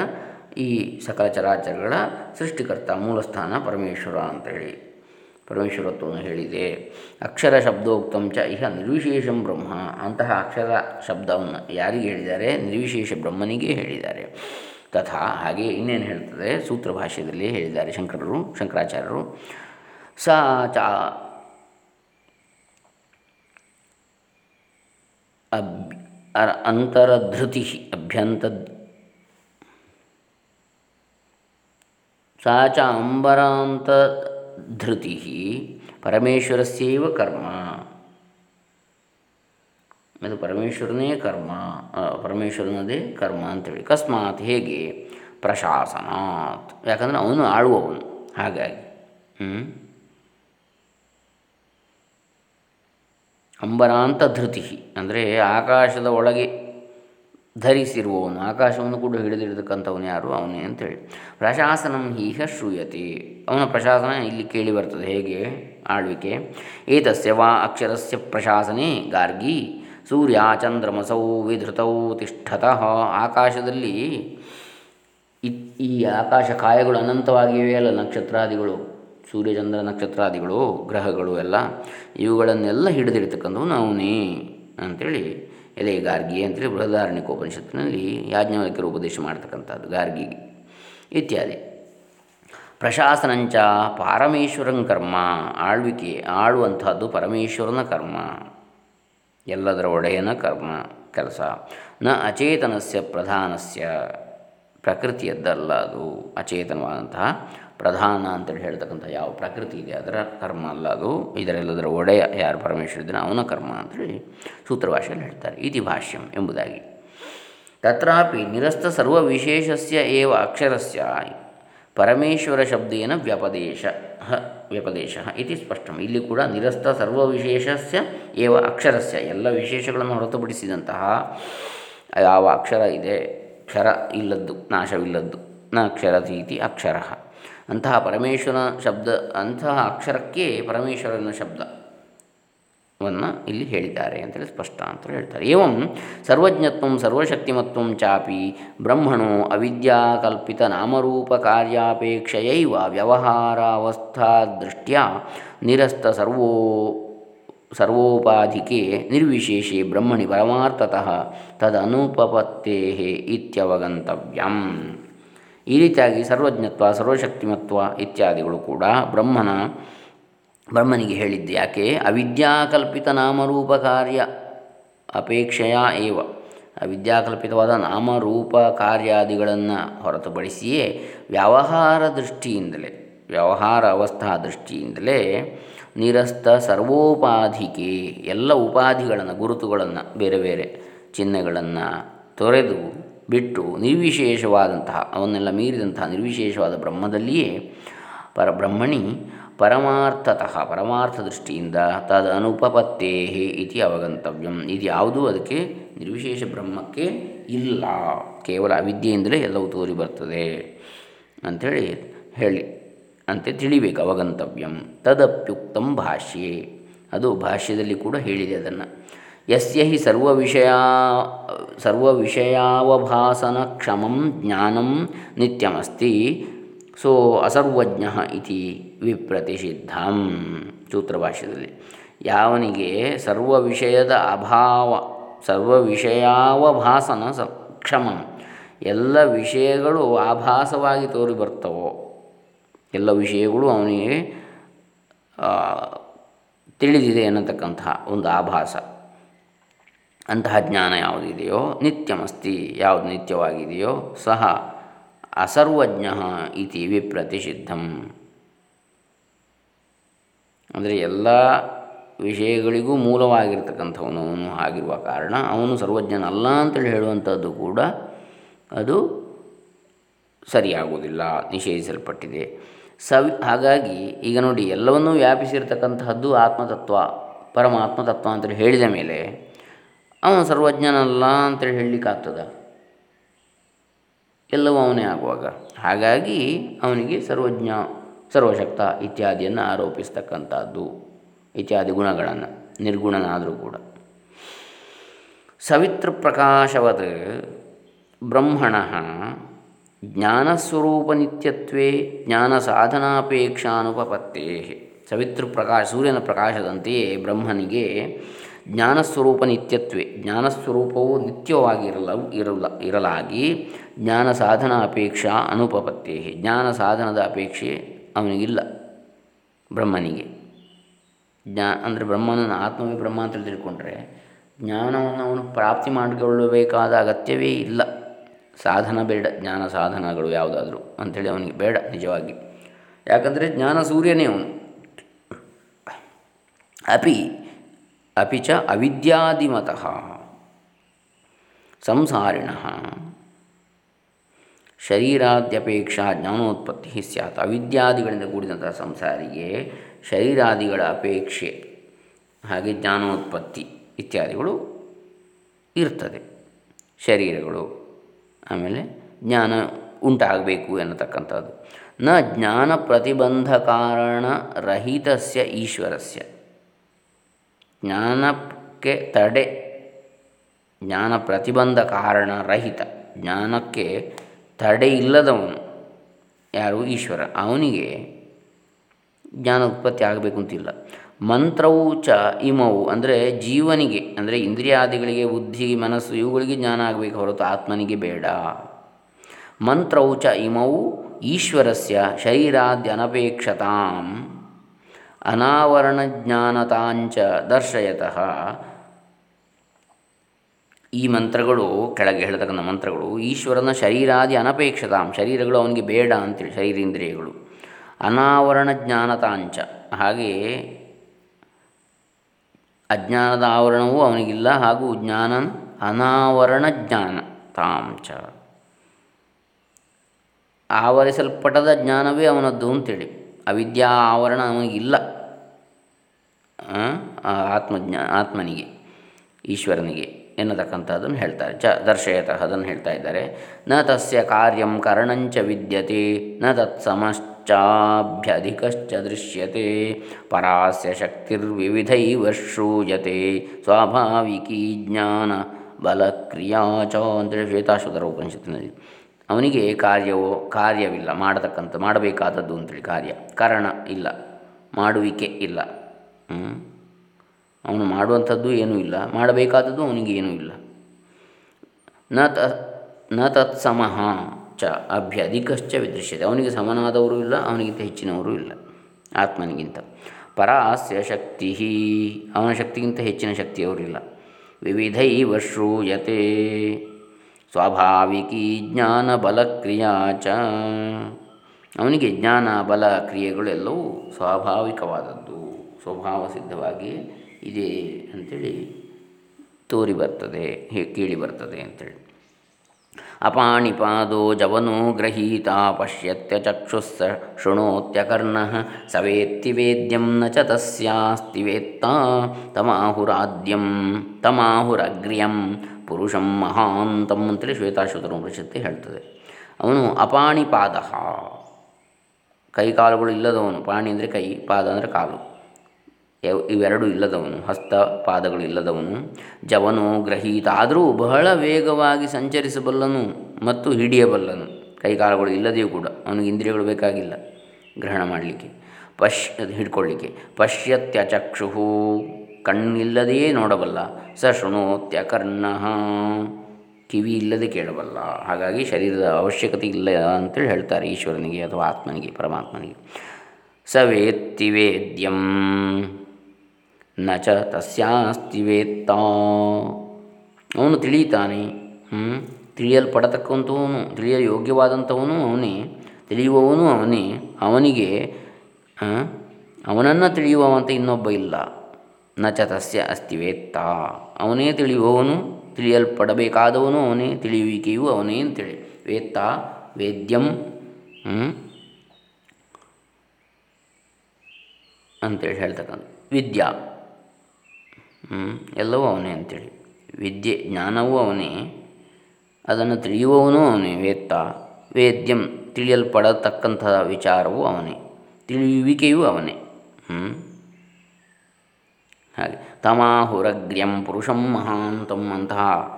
ಈ ಸಕಲ ಚರಾಚರಗಳ ಸೃಷ್ಟಿಕರ್ತ ಮೂಲಸ್ಥಾನ ಪರಮೇಶ್ವರ ಅಂತೇಳಿ. ಪರಮೇಶ್ವರತ್ವವನ್ನು ಹೇಳಿದೆ. ಅಕ್ಷರ ಚ ಇಹ ನಿರ್ವಿಶೇಷಂ ಬ್ರಹ್ಮ. ಅಂತಹ ಅಕ್ಷರ ಶಬ್ದವನ್ನು ಯಾರಿಗೆ ಹೇಳಿದ್ದಾರೆ? ನಿರ್ವಿಶೇಷ ಬ್ರಹ್ಮನಿಗೆ ಹೇಳಿದ್ದಾರೆ. ತಥಾ ಹಾಗೆ ಇನ್ನೇನು ಹೇಳ್ತದೆ? ಸೂತ್ರ ಭಾಷೆಯಲ್ಲಿ ಹೇಳಿದ್ದಾರೆ ಶಂಕರರು, ಶಂಕರಾಚಾರ್ಯರು. ಸಾ ಚ ಅಬ್ ಅಂತರಧೃತಿ ಅಭ್ಯಂತ ಸಾ ಚ ಅಂಬರಾಂತಧೃತಿ ಪರಮೇಶ್ವರಸ್ಯವ ಕರ್ಮ ಅದು ಪರಮೇಶ್ವರನೇ ಕರ್ಮ ಪರಮೇಶ್ವರನದೇ ಕರ್ಮ ಅಂತೇಳಿ. ಕಸ್ಮಾತ್ ಹೇಗೆ? ಪ್ರಶಾಸನಾತ್. ಯಾಕಂದರೆ ಅವನು ಆಳುವವನು, ಹಾಗಾಗಿ. ಅಂಬರಾಂತ ಧೃತಿ ಅಂದರೆ ಆಕಾಶದ ಒಳಗೆ ಧರಿಸಿರುವವನು. ಆಕಾಶವನ್ನು ಕೂಡ ಹಿಡಿದಿಡತಕ್ಕಂಥವನು ಯಾರು? ಅವನೇ ಅಂತೇಳಿ. ಪ್ರಶಾಸನಂ ಹೀಹ ಶ್ರೂಯತೆ. ಅವನ ಪ್ರಶಾಸನ ಇಲ್ಲಿ ಕೇಳಿ ಬರ್ತದೆ. ಹೇಗೆ? ಆಳ್ವಿಕೆ. ಏತಸ್ಯ ವಾ ಅಕ್ಷರಸ್ಯ ಪ್ರಶಾಸನೆ ಗಾರ್ಗಿ. ಸೂರ್ಯ ಚಂದ್ರಮಸೌ ವಿಧೃತೌ ತಿಷ್ಠತಃ. ಆಕಾಶದಲ್ಲಿ ಈ ಆಕಾಶ ಕಾಯಗಳು ಅನಂತವಾಗಿವೆ ಅಲ್ಲ, ನಕ್ಷತ್ರಾದಿಗಳು. ಸೂರ್ಯಚಂದ್ರ ನಕ್ಷತ್ರಾದಿಗಳು, ಗ್ರಹಗಳು ಎಲ್ಲ ಇವುಗಳನ್ನೆಲ್ಲ ಹಿಡಿದಿಡ್ತಕ್ಕಂಥವು ಅವನೇ ಅಂಥೇಳಿ ಎಲೆ ಗಾರ್ಗಿ ಅಂತೇಳಿ ಬೃಹದಾರಣ್ಯಕೋಪನಿಷತ್ತಿನಲ್ಲಿ ಯಾಜ್ಞವಲ್ಕ್ಯರು ಉಪದೇಶ ಮಾಡ್ತಕ್ಕಂಥದ್ದು, ಗಾರ್ಗಿಗೆ. ಇತ್ಯಾದಿ. ಪ್ರಶಾಸನಂಚ ಪಾರಮೇಶ್ವರಂ ಕರ್ಮ, ಆಳ್ವಿಕೆ, ಆಳುವಂಥದ್ದು ಪರಮೇಶ್ವರನ ಕರ್ಮ. ಎಲ್ಲದರ ಒಡೆಯನ ಕರ್ಮ, ಕೆಲಸ. ನ ಅಚೇತನಸ್ಯ ಪ್ರಧಾನಸ್ಯ, ಪ್ರಕೃತಿಯದ್ದಲ್ಲ ಅದು. ಅಚೇತನವಾದಂತಹ ಪ್ರಧಾನ ಅಂತೇಳಿ ಹೇಳ್ತಕ್ಕಂಥ ಯಾವ ಪ್ರಕೃತಿ ಇದೆ, ಅದರ ಕರ್ಮ ಅಲ್ಲ ಅದು. ಇದರೆಲ್ಲದರ ಒಡೆಯ ಯಾರು ಪರಮೇಶ್ವರ ಇದ್ದಾನೆ ಅವನ ಕರ್ಮ ಅಂತೇಳಿ ಸೂತ್ರಭಾಷೆಯಲ್ಲಿ ಹೇಳ್ತಾರೆ. ಇತಿ ಭಾಷ್ಯಂ ಎಂಬುದಾಗಿ. ತತ್ರಾಪಿ ನಿರಸ್ತ ಸರ್ವವಿಶೇಷಸ್ಯ ಏವ ಅಕ್ಷರಸ್ಯ ಪರಮೇಶ್ವರ ಶಬ್ದೇನ ವ್ಯಪದೇಶ ವ್ಯಪದೇಶ ಇತಿ ಸ್ಪಷ್ಟಂ. ಇಲ್ಲಿ ಕೂಡ ನಿರಸ್ತ ಸರ್ವವಿಶೇಷಸ್ಯ ಏವ ಅಕ್ಷರಸ್ಯ, ಎಲ್ಲ ವಿಶೇಷಗಳನ್ನು ಹೊರತುಪಡಿಸಿದಂತಹ ಯಾವ ಅಕ್ಷರ ಇದೆ. ಕ್ಷರ ಇಲ್ಲದ್ದು, ನಾಶವಿಲ್ಲದ್ದು, ನ ಅಕ್ಷರತೀತಿ ಅಕ್ಷರ. ಅಂತಹ ಪರಮೇಶ್ವರನ ಶಬ್ದ, ಅಂತಹ ಅಕ್ಷರಕ್ಕೆ ಪರಮೇಶ್ವರನ ಶಬ್ದವನ್ನು ಇಲ್ಲಿ ಹೇಳಿದ್ದಾರೆ ಅಂತೇಳಿ ಸ್ಪಷ್ಟ ಅಂತ ಹೇಳ್ತಾರೆ. ಏವಂ ಸರ್ವಜ್ಞತ್ವ ಸರ್ವಶಕ್ತಿಮತ್ವ ಚಾಪಿ ಬ್ರಹ್ಮಣೋ ಅವಿದ್ಯಾಕಲ್ಪಿತ ನಾಮರೂಪ ವ್ಯವಹಾರಾವಸ್ಥಾ ದೃಷ್ಟ್ಯಾ ನಿರಸ್ತ ಸರ್ವೋ, ಸರ್ವೋಪಾಧಿಕೆ ನಿರ್ವಿಶೇಷೆ ಬ್ರಹ್ಮಣಿ ಪರಮಾರ್ಥತಃ ತದನುಪಪತ್ತೇ ಇತ್ಯವಗಂತವ್ಯಂ. ಈ ರೀತಿಯಾಗಿ ಸರ್ವಜ್ಞತ್ವ, ಸರ್ವಶಕ್ತಿಮತ್ವ ಇತ್ಯಾದಿಗಳು ಕೂಡ ಬ್ರಹ್ಮನ, ಬ್ರಹ್ಮನಿಗೆ ಹೇಳಿದ್ದು ಯಾಕೆ? ಅವಿದ್ಯಾಕಲ್ಪಿತ ನಾಮರೂಪ ಕಾರ್ಯ ಅಪೇಕ್ಷೆಯ ಏವ? ಅವಿದ್ಯಾಕಲ್ಪಿತವಾದ ನಾಮರೂಪ ಕಾರ್ಯಾದಿಗಳನ್ನು ಹೊರತುಪಡಿಸಿಯೇ ವ್ಯವಹಾರ ದೃಷ್ಟಿಯಿಂದಲೇ, ವ್ಯವಹಾರ ಅವಸ್ಥಾ ದೃಷ್ಟಿಯಿಂದಲೇ ನಿರಸ್ತ ಸರ್ವೋಪಾಧಿಕೆ, ಎಲ್ಲ ಉಪಾಧಿಗಳನ್ನು, ಗುರುತುಗಳನ್ನು ಬೇರೆ ಬೇರೆ ಚಿಹ್ನೆಗಳನ್ನು ತೊರೆದು ಬಿಟ್ಟು ನಿರ್ವಿಶೇಷವಾದಂತಹ, ಅವನ್ನೆಲ್ಲ ಮೀರಿದಂತಹ ನಿರ್ವಿಶೇಷವಾದ ಬ್ರಹ್ಮದಲ್ಲಿಯೇ ಪರಬ್ರಹ್ಮಣಿ ಪರಮಾರ್ಥತಃ, ಪರಮಾರ್ಥ ದೃಷ್ಟಿಯಿಂದ ತದ ಅನುಪಪತ್ತೇ ಇತಿ ಅವಗಂತವ್ಯಂ. ಇದು ಯಾವುದೂ ಅದಕ್ಕೆ ನಿರ್ವಿಶೇಷ ಬ್ರಹ್ಮಕ್ಕೆ ಇಲ್ಲ. ಕೇವಲ ಅವಿದ್ಯೆಯಿಂದಲೇ ಎಲ್ಲವೂ ತೋರಿ ಬರ್ತದೆ ಅಂಥೇಳಿ ಹೇಳಿ, ಅಂತೆ ತಿಳಿಬೇಕು ಅವಗಂತವ್ಯಂ. ತದಪ್ಯುಕ್ತಂ ಭಾಷ್ಯೆ. ಅದು ಭಾಷ್ಯದಲ್ಲಿ ಕೂಡ ಹೇಳಿದೆ ಅದನ್ನು. ಯಸ್ಯ ಹಿ ಸರ್ವ ವಿಷಯ, ಸರ್ವ ವಿಷಯಾವಭಾಸನ ಕ್ಷಮಂ ಜ್ಞಾನಂ ನಿತ್ಯಮಸ್ತಿ. ಸೊ ಅಸರ್ವಜ್ಞ ಇತಿ ವಿಪ್ರತಿಷಿದ್ಧಂ ಸೂತ್ರಭಾಷ್ಯದಲ್ಲಿ. ಯಾವನಿಗೆ ಸರ್ವ ವಿಷಯದ ಅಭಾವ, ಸರ್ವ ವಿಷಯಾವಭಾಸನ ಕ್ಷಮಂ, ಎಲ್ಲ ವಿಷಯಗಳು ಆಭಾಸವಾಗಿ ತೋರಿ ಬರ್ತವೋ, ಎಲ್ಲ ವಿಷಯಗಳು ಅವನಿಗೆ ತಿಳಿದಿದೆ ಅನ್ನತಕ್ಕಂತಹ ಒಂದು ಆಭಾಸ ಅಂತಹ ಜ್ಞಾನ ಯಾವುದಿದೆಯೋ, ನಿತ್ಯಮಸ್ತಿ ಯಾವುದು ನಿತ್ಯವಾಗಿದೆಯೋ, ಸಹ ಅಸರ್ವಜ್ಞ ಇತಿ ವಿಪ್ರತಿಷಿದ್ಧಂ. ಅಂದರೆ ಎಲ್ಲ ವಿಷಯಗಳಿಗೂ ಮೂಲವಾಗಿರ್ತಕ್ಕಂಥವನು ಆಗಿರುವ ಕಾರಣ ಅವನು ಸರ್ವಜ್ಞನಲ್ಲ ಅಂತೇಳಿ ಹೇಳುವಂಥದ್ದು ಕೂಡ ಅದು ಸರಿಯಾಗುವುದಿಲ್ಲ, ನಿಷೇಧಿಸಲ್ಪಟ್ಟಿದೆ. ಸವಿ, ಹಾಗಾಗಿ ಈಗ ನೋಡಿ ಎಲ್ಲವನ್ನೂ ವ್ಯಾಪಿಸಿರ್ತಕ್ಕಂತಹದ್ದು ಆತ್ಮತತ್ವ, ಪರಮಾತ್ಮತತ್ವ ಅಂತೇಳಿ ಹೇಳಿದ ಮೇಲೆ ಅವನು ಸರ್ವಜ್ಞನಲ್ಲ ಅಂತೇಳಿ ಹೇಳಲಿಕ್ಕಾಗ್ತದ? ಎಲ್ಲವೂ ಅವನೇ ಆಗುವಾಗ. ಹಾಗಾಗಿ ಅವನಿಗೆ ಸರ್ವಜ್ಞ, ಸರ್ವಶಕ್ತ ಇತ್ಯಾದಿಯನ್ನು ಆರೋಪಿಸ್ತಕ್ಕಂಥದ್ದು, ಇತ್ಯಾದಿ ಗುಣಗಳನ್ನು, ನಿರ್ಗುಣನಾದರೂ ಕೂಡ. ಸವಿತೃ ಪ್ರಕಾಶವತ್ ಬ್ರಹ್ಮಣ ಜ್ಞಾನಸ್ವರೂಪ ನಿತ್ಯತ್ವೇ ಜ್ಞಾನ ಸಾಧನಾಪೇಕ್ಷಾನುಪಪತ್ತೇ ಸವಿತೃ ಪ್ರಕಾಶ, ಸೂರ್ಯನ ಪ್ರಕಾಶದಂತೆಯೇ ಬ್ರಹ್ಮನಿಗೆ ಜ್ಞಾನಸ್ವರೂಪ ನಿತ್ಯತ್ವೇ ಜ್ಞಾನಸ್ವರೂಪವು ನಿತ್ಯವಾಗಿ ಇರಲ, ಇರಲಾಗಿ ಜ್ಞಾನ ಸಾಧನ ಅಪೇಕ್ಷಾ ಅನುಪಪತ್ತೇ ಜ್ಞಾನ ಸಾಧನದ ಅಪೇಕ್ಷೆ ಅವನಿಗಿಲ್ಲ ಬ್ರಹ್ಮನಿಗೆ. ಜ್ಞಾ, ಅಂದರೆ ಬ್ರಹ್ಮನನ್ನು ಆತ್ಮವೇ ಬ್ರಹ್ಮ ಅಂತ ತಿಳ್ಕೊಂಡ್ರೆ ಜ್ಞಾನವನ್ನು ಅವನು ಪ್ರಾಪ್ತಿ ಮಾಡಿಕೊಳ್ಳಬೇಕಾದ ಅಗತ್ಯವೇ ಇಲ್ಲ. ಸಾಧನ ಬೇಡ ಜ್ಞಾನ ಸಾಧನಗಳು ಯಾವುದಾದ್ರೂ ಅಂಥೇಳಿ ಅವನಿಗೆ ಬೇಡ ನಿಜವಾಗಿ. ಯಾಕಂದರೆ ಜ್ಞಾನ ಸೂರ್ಯನೇ ಅವನು. ಅಪಿ ಅಪಿ ಚ ಅವಿದ್ಯಾದಿಮತಃ ಸಂಸಾರಿಣ ಶರೀರಾದ್ಯಪೇಕ್ಷಾ ಜ್ಞಾನೋತ್ಪತ್ತಿ ಸ್ಯಾತ್ ಅವಿದ್ಯಾದಿಗಳಿಂದ ಕೂಡಿದಂತಹ ಸಂಸಾರಿಗೆ ಶರೀರಾದಿಗಳ ಅಪೇಕ್ಷೆ, ಹಾಗೆ ಜ್ಞಾನೋತ್ಪತ್ತಿ ಇತ್ಯಾದಿಗಳು ಇರ್ತದೆ. ಶರೀರಗಳು, ಆಮೇಲೆ ಜ್ಞಾನ ಉಂಟಾಗಬೇಕು ಎನ್ನತಕ್ಕಂಥದ್ದು. ನ ಜ್ಞಾನ ಪ್ರತಿಬಂಧ ಕಾರಣ ರಹಿತಸ್ಯ ಈಶ್ವರಸ್ಯ. ಜ್ಞಾನಕ್ಕೆ ತಡೆ, ಜ್ಞಾನ ಪ್ರತಿಬಂಧ ಕಾರಣ ರಹಿತ. ಜ್ಞಾನಕ್ಕೆ ತಡೆ ಇಲ್ಲದವನು ಯಾರು? ಈಶ್ವರ. ಅವನಿಗೆ ಜ್ಞಾನ ಉತ್ಪತ್ತಿ ಆಗಬೇಕು ಅಂತಿಲ್ಲ ಮಂತ್ರವು ಚ ಇಮವು ಅಂದರೆ ಜೀವನಿಗೆ, ಅಂದರೆ ಇಂದ್ರಿಯಾದಿಗಳಿಗೆ ಬುದ್ಧಿ ಮನಸ್ಸು, ಇವುಗಳಿಗೆ ಜ್ಞಾನ ಆಗಬೇಕು ಹೊರತು ಆತ್ಮನಿಗೆ ಬೇಡ. ಮಂತ್ರವು ಚ ಇಮವು ಈಶ್ವರಸ್ಯ ಶರೀರಾದ್ಯನಪೇಕ್ಷತಾಂ. ಅನಾವರಣಜ್ಞಾನತಾಂಚ ದರ್ಶಯತಃ. ಈ ಮಂತ್ರಗಳು, ಕೆಳಗೆ ಹೇಳ್ತಕ್ಕಂಥ ಮಂತ್ರಗಳು, ಈಶ್ವರನ ಶರೀರಾದಿ ಅನಪೇಕ್ಷತಾಂ, ಶರೀರಗಳು ಅವನಿಗೆ ಬೇಡ ಅಂತೇಳಿ ಶರೀರೇಂದ್ರಿಯಗಳು. ಅನಾವರಣ ಜ್ಞಾನತಾಂಚ ಹಾಗೆಯೇ ಅಜ್ಞಾನದ ಆವರಣವೂ ಅವನಿಗಿಲ್ಲ, ಹಾಗೂ ಜ್ಞಾನ ಅನಾವರಣ ಜ್ಞಾನ ತಾಂಚ ಆವರಿಸಲ್ಪಟ್ಟದ ಜ್ಞಾನವೇ ಅವನದ್ದು ಅಂತೇಳಿ ಅವಿದ್ಯಾ ಆವರಣ ಅವನಿಗಿಲ್ಲ. ಆತ್ಮಜ್ಞಾ, ಆತ್ಮನಿಗೆ, ಈಶ್ವರನಿಗೆ ಎನ್ನತಕ್ಕಂಥದ್ದನ್ನು ಹೇಳ್ತಾರೆ. ಚ, ದರ್ಶಯತಃ ಅದನ್ನು ಹೇಳ್ತಾ ಇದ್ದಾರೆ. ನ ತಸ್ಯ ಕಾರ್ಯಂ ಕರಣಂಚ ವಿದ್ಯತೆ, ನ ತತ್ಸಮಶ್ಚಾಭ್ಯಧಿಕಶ್ಚ ದೃಶ್ಯತೆ, ಪರಾಸ್ಯ ಶಕ್ತಿರ್ವಿವಿಧೈವ ಶ್ರೂಯತೆ ಸ್ವಾಭಾವಿಕಿ ಜ್ಞಾನ ಬಲಕ್ರಿಯಾ ಚ ಅಂತೇಳಿ ಶ್ವೇತಾಶ್ವತರ ಉಪನಿಷತ್ತಿನಲ್ಲಿ. ಅವನಿಗೆ ಕಾರ್ಯವೋ, ಕಾರ್ಯವಿಲ್ಲ, ಮಾಡತಕ್ಕಂಥ, ಮಾಡಬೇಕಾದದ್ದು ಅಂತೇಳಿ ಕಾರ್ಯ. ಕಾರಣ ಇಲ್ಲ, ಮಾಡುವಿಕೆ ಇಲ್ಲ. ಅವನು ಮಾಡುವಂಥದ್ದು ಏನೂ ಇಲ್ಲ. ಮಾಡಬೇಕಾದದ್ದು ಅವನಿಗೆ ಏನೂ ಇಲ್ಲ. ನ ತ, ನ ತತ್ಸಮಃ ಚ ಅಭ್ಯಧಿಕಶ್ಚ ವಿದೃಶ್ಯತೆ. ಅವನಿಗೆ ಸಮನಾದವರು ಇಲ್ಲ, ಅವನಿಗಿಂತ ಹೆಚ್ಚಿನವರು ಇಲ್ಲ. ಆತ್ಮನಿಗಿಂತ. ಪರಾಸ್ಯ ಶಕ್ತಿ ಅವನ ಶಕ್ತಿಗಿಂತ ಹೆಚ್ಚಿನ ಶಕ್ತಿಯವರಿಲ್ಲ ವಿವಿಧೈ ಶ್ರೂಯತೆ ಸ್ವಾಭಾವಿಕಿ ಜ್ಞಾನ ಬಲಕ್ರಿಯಾ ಚ. ಅವನಿಗೆ ಜ್ಞಾನ ಬಲ ಕ್ರಿಯೆಗಳೆಲ್ಲವೂ ಸ್ವಾಭಾವಿಕವಾದದ್ದು. ಸ್ವಭಾವ ಸಿದ್ಧವಾಗಿ ಇದೆ ಅಂಥೇಳಿ ತೋರಿ ಬರ್ತದೆ ಕೇಳಿ ಬರ್ತದೆ ಅಂಥೇಳಿ ಅಪಾಣಿಪಾದೋ ಜವನೋ ಗೃಹೀತ ಪಶ್ಯತ್ಯ ಚಕ್ಷುಸ್ಸ ಶೃಣೋತ್ಯಕರ್ಣ ಸವೇತ್ತಿ ವೇದ್ಯಂ ನ ಚ ತಸ್ಯಾಸ್ತಿ ವೇತ್ತ ತಮಾಹುರಾದ್ಯಂ ತಮಾಹುರಗ್ರ್ಯಂ ಪುರುಷಂ ಮಹಾಂತಂ ಅಂತೇಳಿ ಶ್ವೇತಾಶ್ವತರ ಪ್ರಶಸ್ತಿ ಹೇಳ್ತದೆ. ಅವನು ಅಪಾಣಿಪಾದ ಕೈಕಾಲುಗಳು ಇಲ್ಲದವನು, ಪಾಣಿ ಅಂದರೆ ಕೈ, ಪಾದ ಅಂದರೆ ಕಾಲು. ಇವೆರಡೂ ಇಲ್ಲದವನು, ಹಸ್ತ ಪಾದಗಳು ಇಲ್ಲದವನು, ಜವನು ಗ್ರಹೀತ ಆದರೂ ಬಹಳ ವೇಗವಾಗಿ ಸಂಚರಿಸಬಲ್ಲನು ಮತ್ತು ಹಿಡಿಯಬಲ್ಲನು. ಕೈಕಾಲುಗಳು ಇಲ್ಲದೆಯೂ ಕೂಡ ಅವನಿಗೆ ಇಂದ್ರಿಯಗಳು ಬೇಕಾಗಿಲ್ಲ ಗ್ರಹಣ ಮಾಡಲಿಕ್ಕೆ, ಪಶ್ ಹಿಡ್ಕೊಳ್ಳಿಕ್ಕೆ. ಪಶ್ಯತ್ಯಚಕ್ಷು ಕಣ್ಣಿಲ್ಲದೆಯೇ ನೋಡಬಲ್ಲ ಸ ಶೃಣೋತ್ಯಕರ್ಣ ಕಿವಿ ಇಲ್ಲದೆ ಕೇಳಬಲ್ಲ. ಹಾಗಾಗಿ ಶರೀರದ ಅವಶ್ಯಕತೆ ಇಲ್ಲ ಅಂತೇಳಿ ಹೇಳ್ತಾರೆ ಈಶ್ವರನಿಗೆ ಅಥವಾ ಆತ್ಮನಿಗೆ, ಪರಮಾತ್ಮನಿಗೆ. ಸ ವೇತ್ತಿ ನ ಚ ತಸ್ಯಾಸ್ತಿ ವೇತ್ತ. ಅವನು ತಿಳಿಯುತ್ತಾನೆ ತಿಳಿಯಲ್ಪಡತಕ್ಕಂಥವನು ತಿಳಿಯ ಯೋಗ್ಯವಾದಂಥವನು ಅವನೇ, ತಿಳಿಯುವವನು ಅವನೇ, ಅವನಿಗೆ ಅವನನ್ನು ತಿಳಿಯುವವಂತ ಇನ್ನೊಬ್ಬ ಇಲ್ಲ. ನಚ ತಸ್ಯ ಅಸ್ತಿ ವೇತ್ತ. ಅವನೇ ತಿಳಿಯುವವನು, ತಿಳಿಯಲ್ಪಡಬೇಕಾದವನು ಅವನೇ, ತಿಳಿಯುವಿಕೆಯು ಅವನೇ ಅಂತೇಳಿ. ವೇತ್ತ, ವೇದ್ಯಂ ಅಂತೇಳಿ ಹೇಳ್ತಕ್ಕಂಥ ವಿದ್ಯಾ. ಎಲ್ಲವೂ ಅವನೇ ಅಂತೇಳಿ. ವಿದ್ಯೆ, ಜ್ಞಾನವೂ ಅವನೇ, ಅದನ್ನು ತಿಳಿಯುವವನು ಅವನೇ. ವೇತ್ತ, ವೇದ್ಯಂ ತಿಳಿಯಲ್ಪಡತಕ್ಕಂತಹ ವಿಚಾರವೂ ಅವನೇ. ತಿಳಿಯುವಿಕೆಯೂ ಅವನೇ. ಹ್ಞೂ ಹಾಗೆ, ತಮಾಹುರಗ್ರ್ಯಂ ಪುರುಷಂ ಮಹಾಂತಂ ಅಂತಹ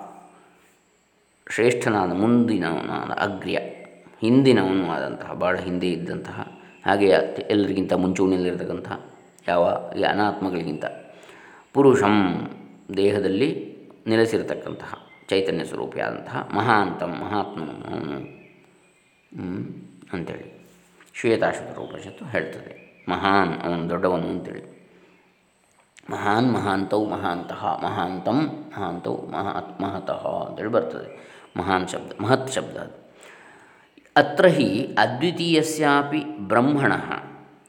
ಶ್ರೇಷ್ಠನಾದ, ಮುಂದಿನವನಾದ, ಅಗ್ರ್ಯ, ಹಿಂದಿನವನು ಆದಂತಹ ಭಾಳ ಹಿಂದೆ ಇದ್ದಂತಹ ಹಾಗೆ ಎಲ್ಲರಿಗಿಂತ ಮುಂಚೂಣಿಯಲ್ಲಿರತಕ್ಕಂತಹ, ಯಾವ, ಈ ಅನಾತ್ಮಗಳಿಗಿಂತ ಪುರುಷಂ ದೇಹದಲ್ಲಿ ನೆಲೆಸಿರತಕ್ಕಂತಹ ಚೈತನ್ಯ ಸ್ವರೂಪಿಯಾದಂತಹ ಮಹಾಂತಂ ಮಹಾತ್ಮನು ಅಂಥೇಳಿ ಶ್ವೇತಾಶ್ವತರ ಉಪನಿಷತ್ತು ಹೇಳ್ತದೆ. ಮಹಾನ್, ಅವನು ದೊಡ್ಡವನು ಅಂತೇಳಿ. ಮಹಾನ್, ಮಹಾಂತೌ ಮಹಾಂತಹ ಮಹಾಂತಂ, ಮಹಾಂತೌ ಮಹಾತ್ ಮಹತಃ ಅಂತೇಳಿ ಬರ್ತದೆ. ಮಹಾನ್ ಶಬ್ದ, ಮಹತ್ ಶಬ್ದ ಅದು. ಅತ್ರ ಹಿ ಅದ್ವಿತೀಯಸ್ಯಾಪಿ ಬ್ರಹ್ಮಣ.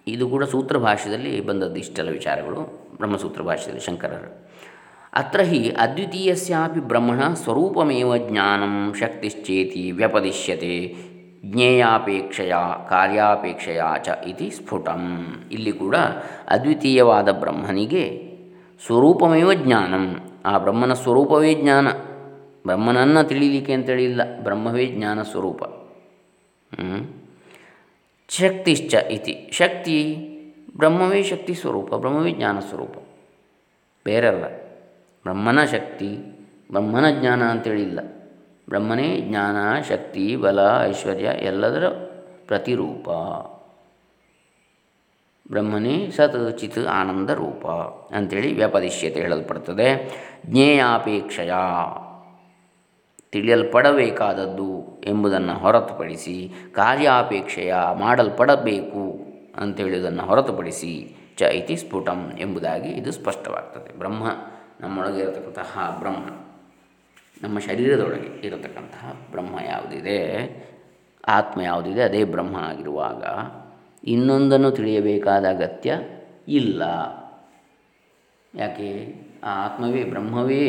ಇದು ಕೂಡ ಸೂತ್ರ ಭಾಷೆಯಲ್ಲಿ ಬಂದದ್ದು ಇಷ್ಟೆಲ್ಲ ವಿಚಾರಗಳು. ಬ್ರಹ್ಮಸೂತ್ರ ಭಾಷೆಯಲ್ಲಿ ಶಂಕರರು. ಅತ್ರ ಹಿ ಅದ್ವಿತೀಯಸ್ಯಾಪಿ ಬ್ರಹ್ಮಣ ಸ್ವರೂಪಮೇವ ಜ್ಞಾನಂ ಶಕ್ತಿಶ್ಚೇತಿ ವ್ಯಪದಿಶ್ಯತೆ ಜ್ಞೇಯಾಪೇಕ್ಷೆಯ ಕಾರ್ಯಾಪೇಕ್ಷೆಯ ಚ ಇತಿ ಸ್ಫುಟಂ. ಇಲ್ಲಿ ಕೂಡ ಅದ್ವಿತೀಯವಾದ ಬ್ರಹ್ಮನಿಗೆ ಸ್ವರೂಪಮೇವ ಜ್ಞಾನಂ. ಆ ಬ್ರಹ್ಮನ ಸ್ವರೂಪವೇ ಜ್ಞಾನ. ಬ್ರಹ್ಮನನ್ನು ತಿಳಿಲಿಕ್ಕೆ ಅಂತೇಳಿ ಇಲ್ಲ ಬ್ರಹ್ಮವೇ ಜ್ಞಾನ ಸ್ವರೂಪ. ಶಕ್ತಿಶ್ಚ ಇತಿ. ಶಕ್ತಿ ಬ್ರಹ್ಮವೇ ಶಕ್ತಿ ಸ್ವರೂಪ, ಬ್ರಹ್ಮವೇ ಜ್ಞಾನ ಸ್ವರೂಪ. ಬೇರಲ್ಲ. ಬ್ರಹ್ಮನ ಶಕ್ತಿ, ಬ್ರಹ್ಮನ ಜ್ಞಾನ ಅಂತೇಳಿಲ್ಲ ಬ್ರಹ್ಮನೇ ಜ್ಞಾನ, ಶಕ್ತಿ, ಬಲ, ಐಶ್ವರ್ಯ ಎಲ್ಲದರ ಪ್ರತಿರೂಪ. ಬ್ರಹ್ಮನೇ ಸತ್ ಚಿತ್ ಆನಂದ ರೂಪ ಅಂಥೇಳಿ ವ್ಯಾಪದಿಶ್ಯತೆ ಹೇಳಲ್ಪಡ್ತದೆ. ಜ್ಞೇಯಾಪೇಕ್ಷೆಯ. ತಿಳಿಯಲ್ಪಡಬೇಕಾದದ್ದು ಎಂಬುದನ್ನು ಹೊರತುಪಡಿಸಿ ಕಾರ್ಯಾಪೇಕ್ಷೆಯ ಮಾಡಲ್ಪಡಬೇಕು. ಅಂತೇಳುವುದನ್ನು ಹೊರತುಪಡಿಸಿ ಚ ಇತಿ ಸ್ಫುಟಂ ಎಂಬುದಾಗಿ ಇದು ಸ್ಪಷ್ಟವಾಗ್ತದೆ. ಬ್ರಹ್ಮ ನಮ್ಮೊಳಗೆ ಇರತಕ್ಕಂತಹ ಬ್ರಹ್ಮ, ನಮ್ಮ ಶರೀರದೊಳಗೆ ಇರತಕ್ಕಂತಹ ಬ್ರಹ್ಮ ಯಾವುದಿದೆ, ಆತ್ಮ ಯಾವುದಿದೆ, ಅದೇ ಬ್ರಹ್ಮ ಆಗಿರುವಾಗ ಇನ್ನೊಂದನ್ನು ತಿಳಿಯಬೇಕಾದ ಅಗತ್ಯ ಇಲ್ಲ. ಯಾಕೆ? ಆ ಆತ್ಮವೇ ಬ್ರಹ್ಮವೇ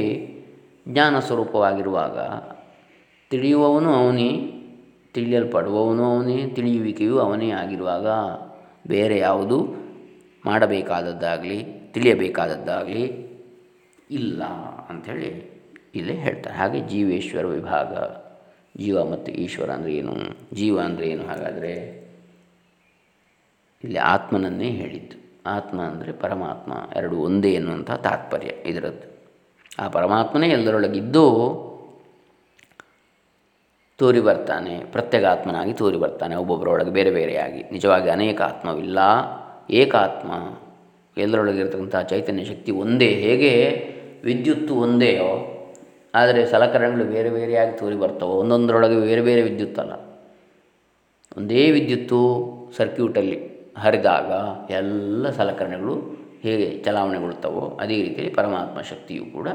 ಜ್ಞಾನ ಸ್ವರೂಪವಾಗಿರುವಾಗ ತಿಳಿಯುವವನು ಅವನೇ, ತಿಳಿಯಲ್ಪಡುವವನು ಅವನೇ, ತಿಳಿಯುವಿಕೆಯು ಅವನೇ ಆಗಿರುವಾಗ ಬೇರೆ ಯಾವುದು ಮಾಡಬೇಕಾದದ್ದಾಗಲಿ, ತಿಳಿಯಬೇಕಾದದ್ದಾಗಲಿ ಇಲ್ಲ ಅಂಥೇಳಿ ಇಲ್ಲೇ ಹೇಳ್ತಾರೆ. ಹಾಗೆ ಜೀವೇಶ್ವರ ವಿಭಾಗ, ಜೀವ ಮತ್ತು ಈಶ್ವರ ಅಂದರೆ ಏನು, ಜೀವ ಅಂದರೆ ಏನು ಹಾಗಾದರೆ ಇಲ್ಲಿ ಆತ್ಮನನ್ನೇ ಹೇಳಿದ್ದು. ಆತ್ಮ ಅಂದರೆ ಪರಮಾತ್ಮ, ಎರಡು ಒಂದೇ ಎನ್ನುವಂಥ ತಾತ್ಪರ್ಯ ಇದರದ್ದು. ಆ ಪರಮಾತ್ಮನೇ ಎಲ್ಲರೊಳಗಿದ್ದು ತೋರಿ ಬರ್ತಾನೆ, ಪ್ರತ್ಯೇಗಾತ್ಮನಾಗಿ ತೋರಿ ಬರ್ತಾನೆ, ಒಬ್ಬೊಬ್ಬರೊಳಗೆ ಬೇರೆ ಬೇರೆಯಾಗಿ. ನಿಜವಾಗಿ ಅನೇಕ ಆತ್ಮವಿಲ್ಲ ಏಕಾತ್ಮ ಎಲ್ಲರೊಳಗಿರ್ತಕ್ಕಂಥ ಚೈತನ್ಯ ಶಕ್ತಿ ಒಂದೇ. ಹೇಗೆ? ವಿದ್ಯುತ್ತು ಒಂದೇಯೋ ಆದರೆ ಸಲಕರಣೆಗಳು ಬೇರೆ ಬೇರೆಯಾಗಿ ತೋರಿ ಬರ್ತವೆ. ಒಂದೊಂದರೊಳಗೆ ಬೇರೆ ಬೇರೆ ವಿದ್ಯುತ್ ಅಲ್ಲ ಒಂದೇ ವಿದ್ಯುತ್ತು ಸರ್ಕ್ಯೂಟಲ್ಲಿ ಹರಿದಾಗ ಎಲ್ಲ ಸಲಕರಣೆಗಳು ಹೇಗೆ ಚಲಾವಣೆಗೊಳ್ತವೋ ಅದೇ ರೀತಿಯಲ್ಲಿ ಪರಮಾತ್ಮ ಶಕ್ತಿಯು ಕೂಡ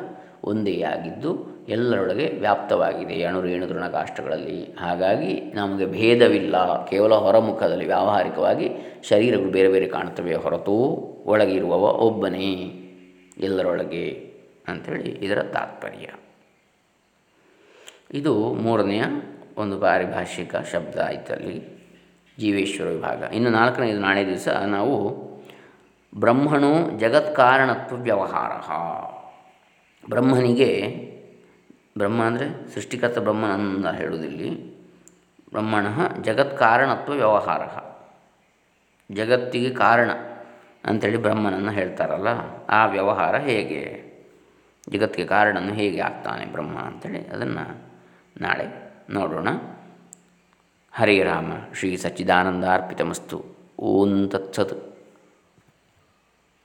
ಒಂದೇ ಆಗಿದ್ದು ಎಲ್ಲರೊಳಗೆ ವ್ಯಾಪ್ತವಾಗಿದೆ ಅಣುರೇಣು ಕಾಷ್ಟಗಳಲ್ಲಿ ಹಾಗಾಗಿ ನಮಗೆ ಭೇದವಿಲ್ಲ. ಕೇವಲ ಹೊರಮುಖದಲ್ಲಿ ವ್ಯಾವಹಾರಿಕವಾಗಿ ಶರೀರಗಳು ಬೇರೆ ಬೇರೆ ಕಾಣುತ್ತವೆ ಹೊರತು ಒಳಗಿರುವವ ಒಬ್ಬನೇ. ಎಲ್ಲರೊಳಗೆ ಅಂಥೇಳಿ ಇದರ ತಾತ್ಪರ್ಯ. ಇದು ಮೂರನೆಯ ಒಂದು ಪಾರಿಭಾಷಿಕ ಶಬ್ದ ಆಯ್ತಲ್ಲಿ ಜೀವೇಶ್ವರ ವಿಭಾಗ. ಇನ್ನು ನಾಲ್ಕನೇದು ನಾಳೆ ದಿವಸ ನಾವು ಬ್ರಹ್ಮಣು ಜಗತ್ಕಾರಣತ್ವ ವ್ಯವಹಾರ ಬ್ರಹ್ಮನಿಗೆ ಬ್ರಹ್ಮ ಅಂದರೆ ಸೃಷ್ಟಿಕರ್ತ ಬ್ರಹ್ಮನಂದ ಹೇಳುವುದಿಲ್ಲಿ. ಬ್ರಹ್ಮಣ ಜಗತ್ಕಾರಣತ್ವ ವ್ಯವಹಾರ. ಜಗತ್ತಿಗೆ ಕಾರಣ ಅಂಥೇಳಿ ಬ್ರಹ್ಮನನ್ನು ಹೇಳ್ತಾರಲ್ಲ, ಆ ವ್ಯವಹಾರ ಹೇಗೆ? ಜಗತ್ತಿಗೆ ಕಾರಣನು ಹೇಗೆ ಆಗ್ತಾನೆ ಬ್ರಹ್ಮ ಅಂಥೇಳಿ ಅದನ್ನು ನಾಳೆ ನೋಡೋಣ. ಹರೇ ರಾಮ, ಶ್ರೀ ಸಚ್ಚಿದಾನಂದ ಅರ್ಪಿತಮಸ್ತು. ಓಂ ತತ್ಸತ್.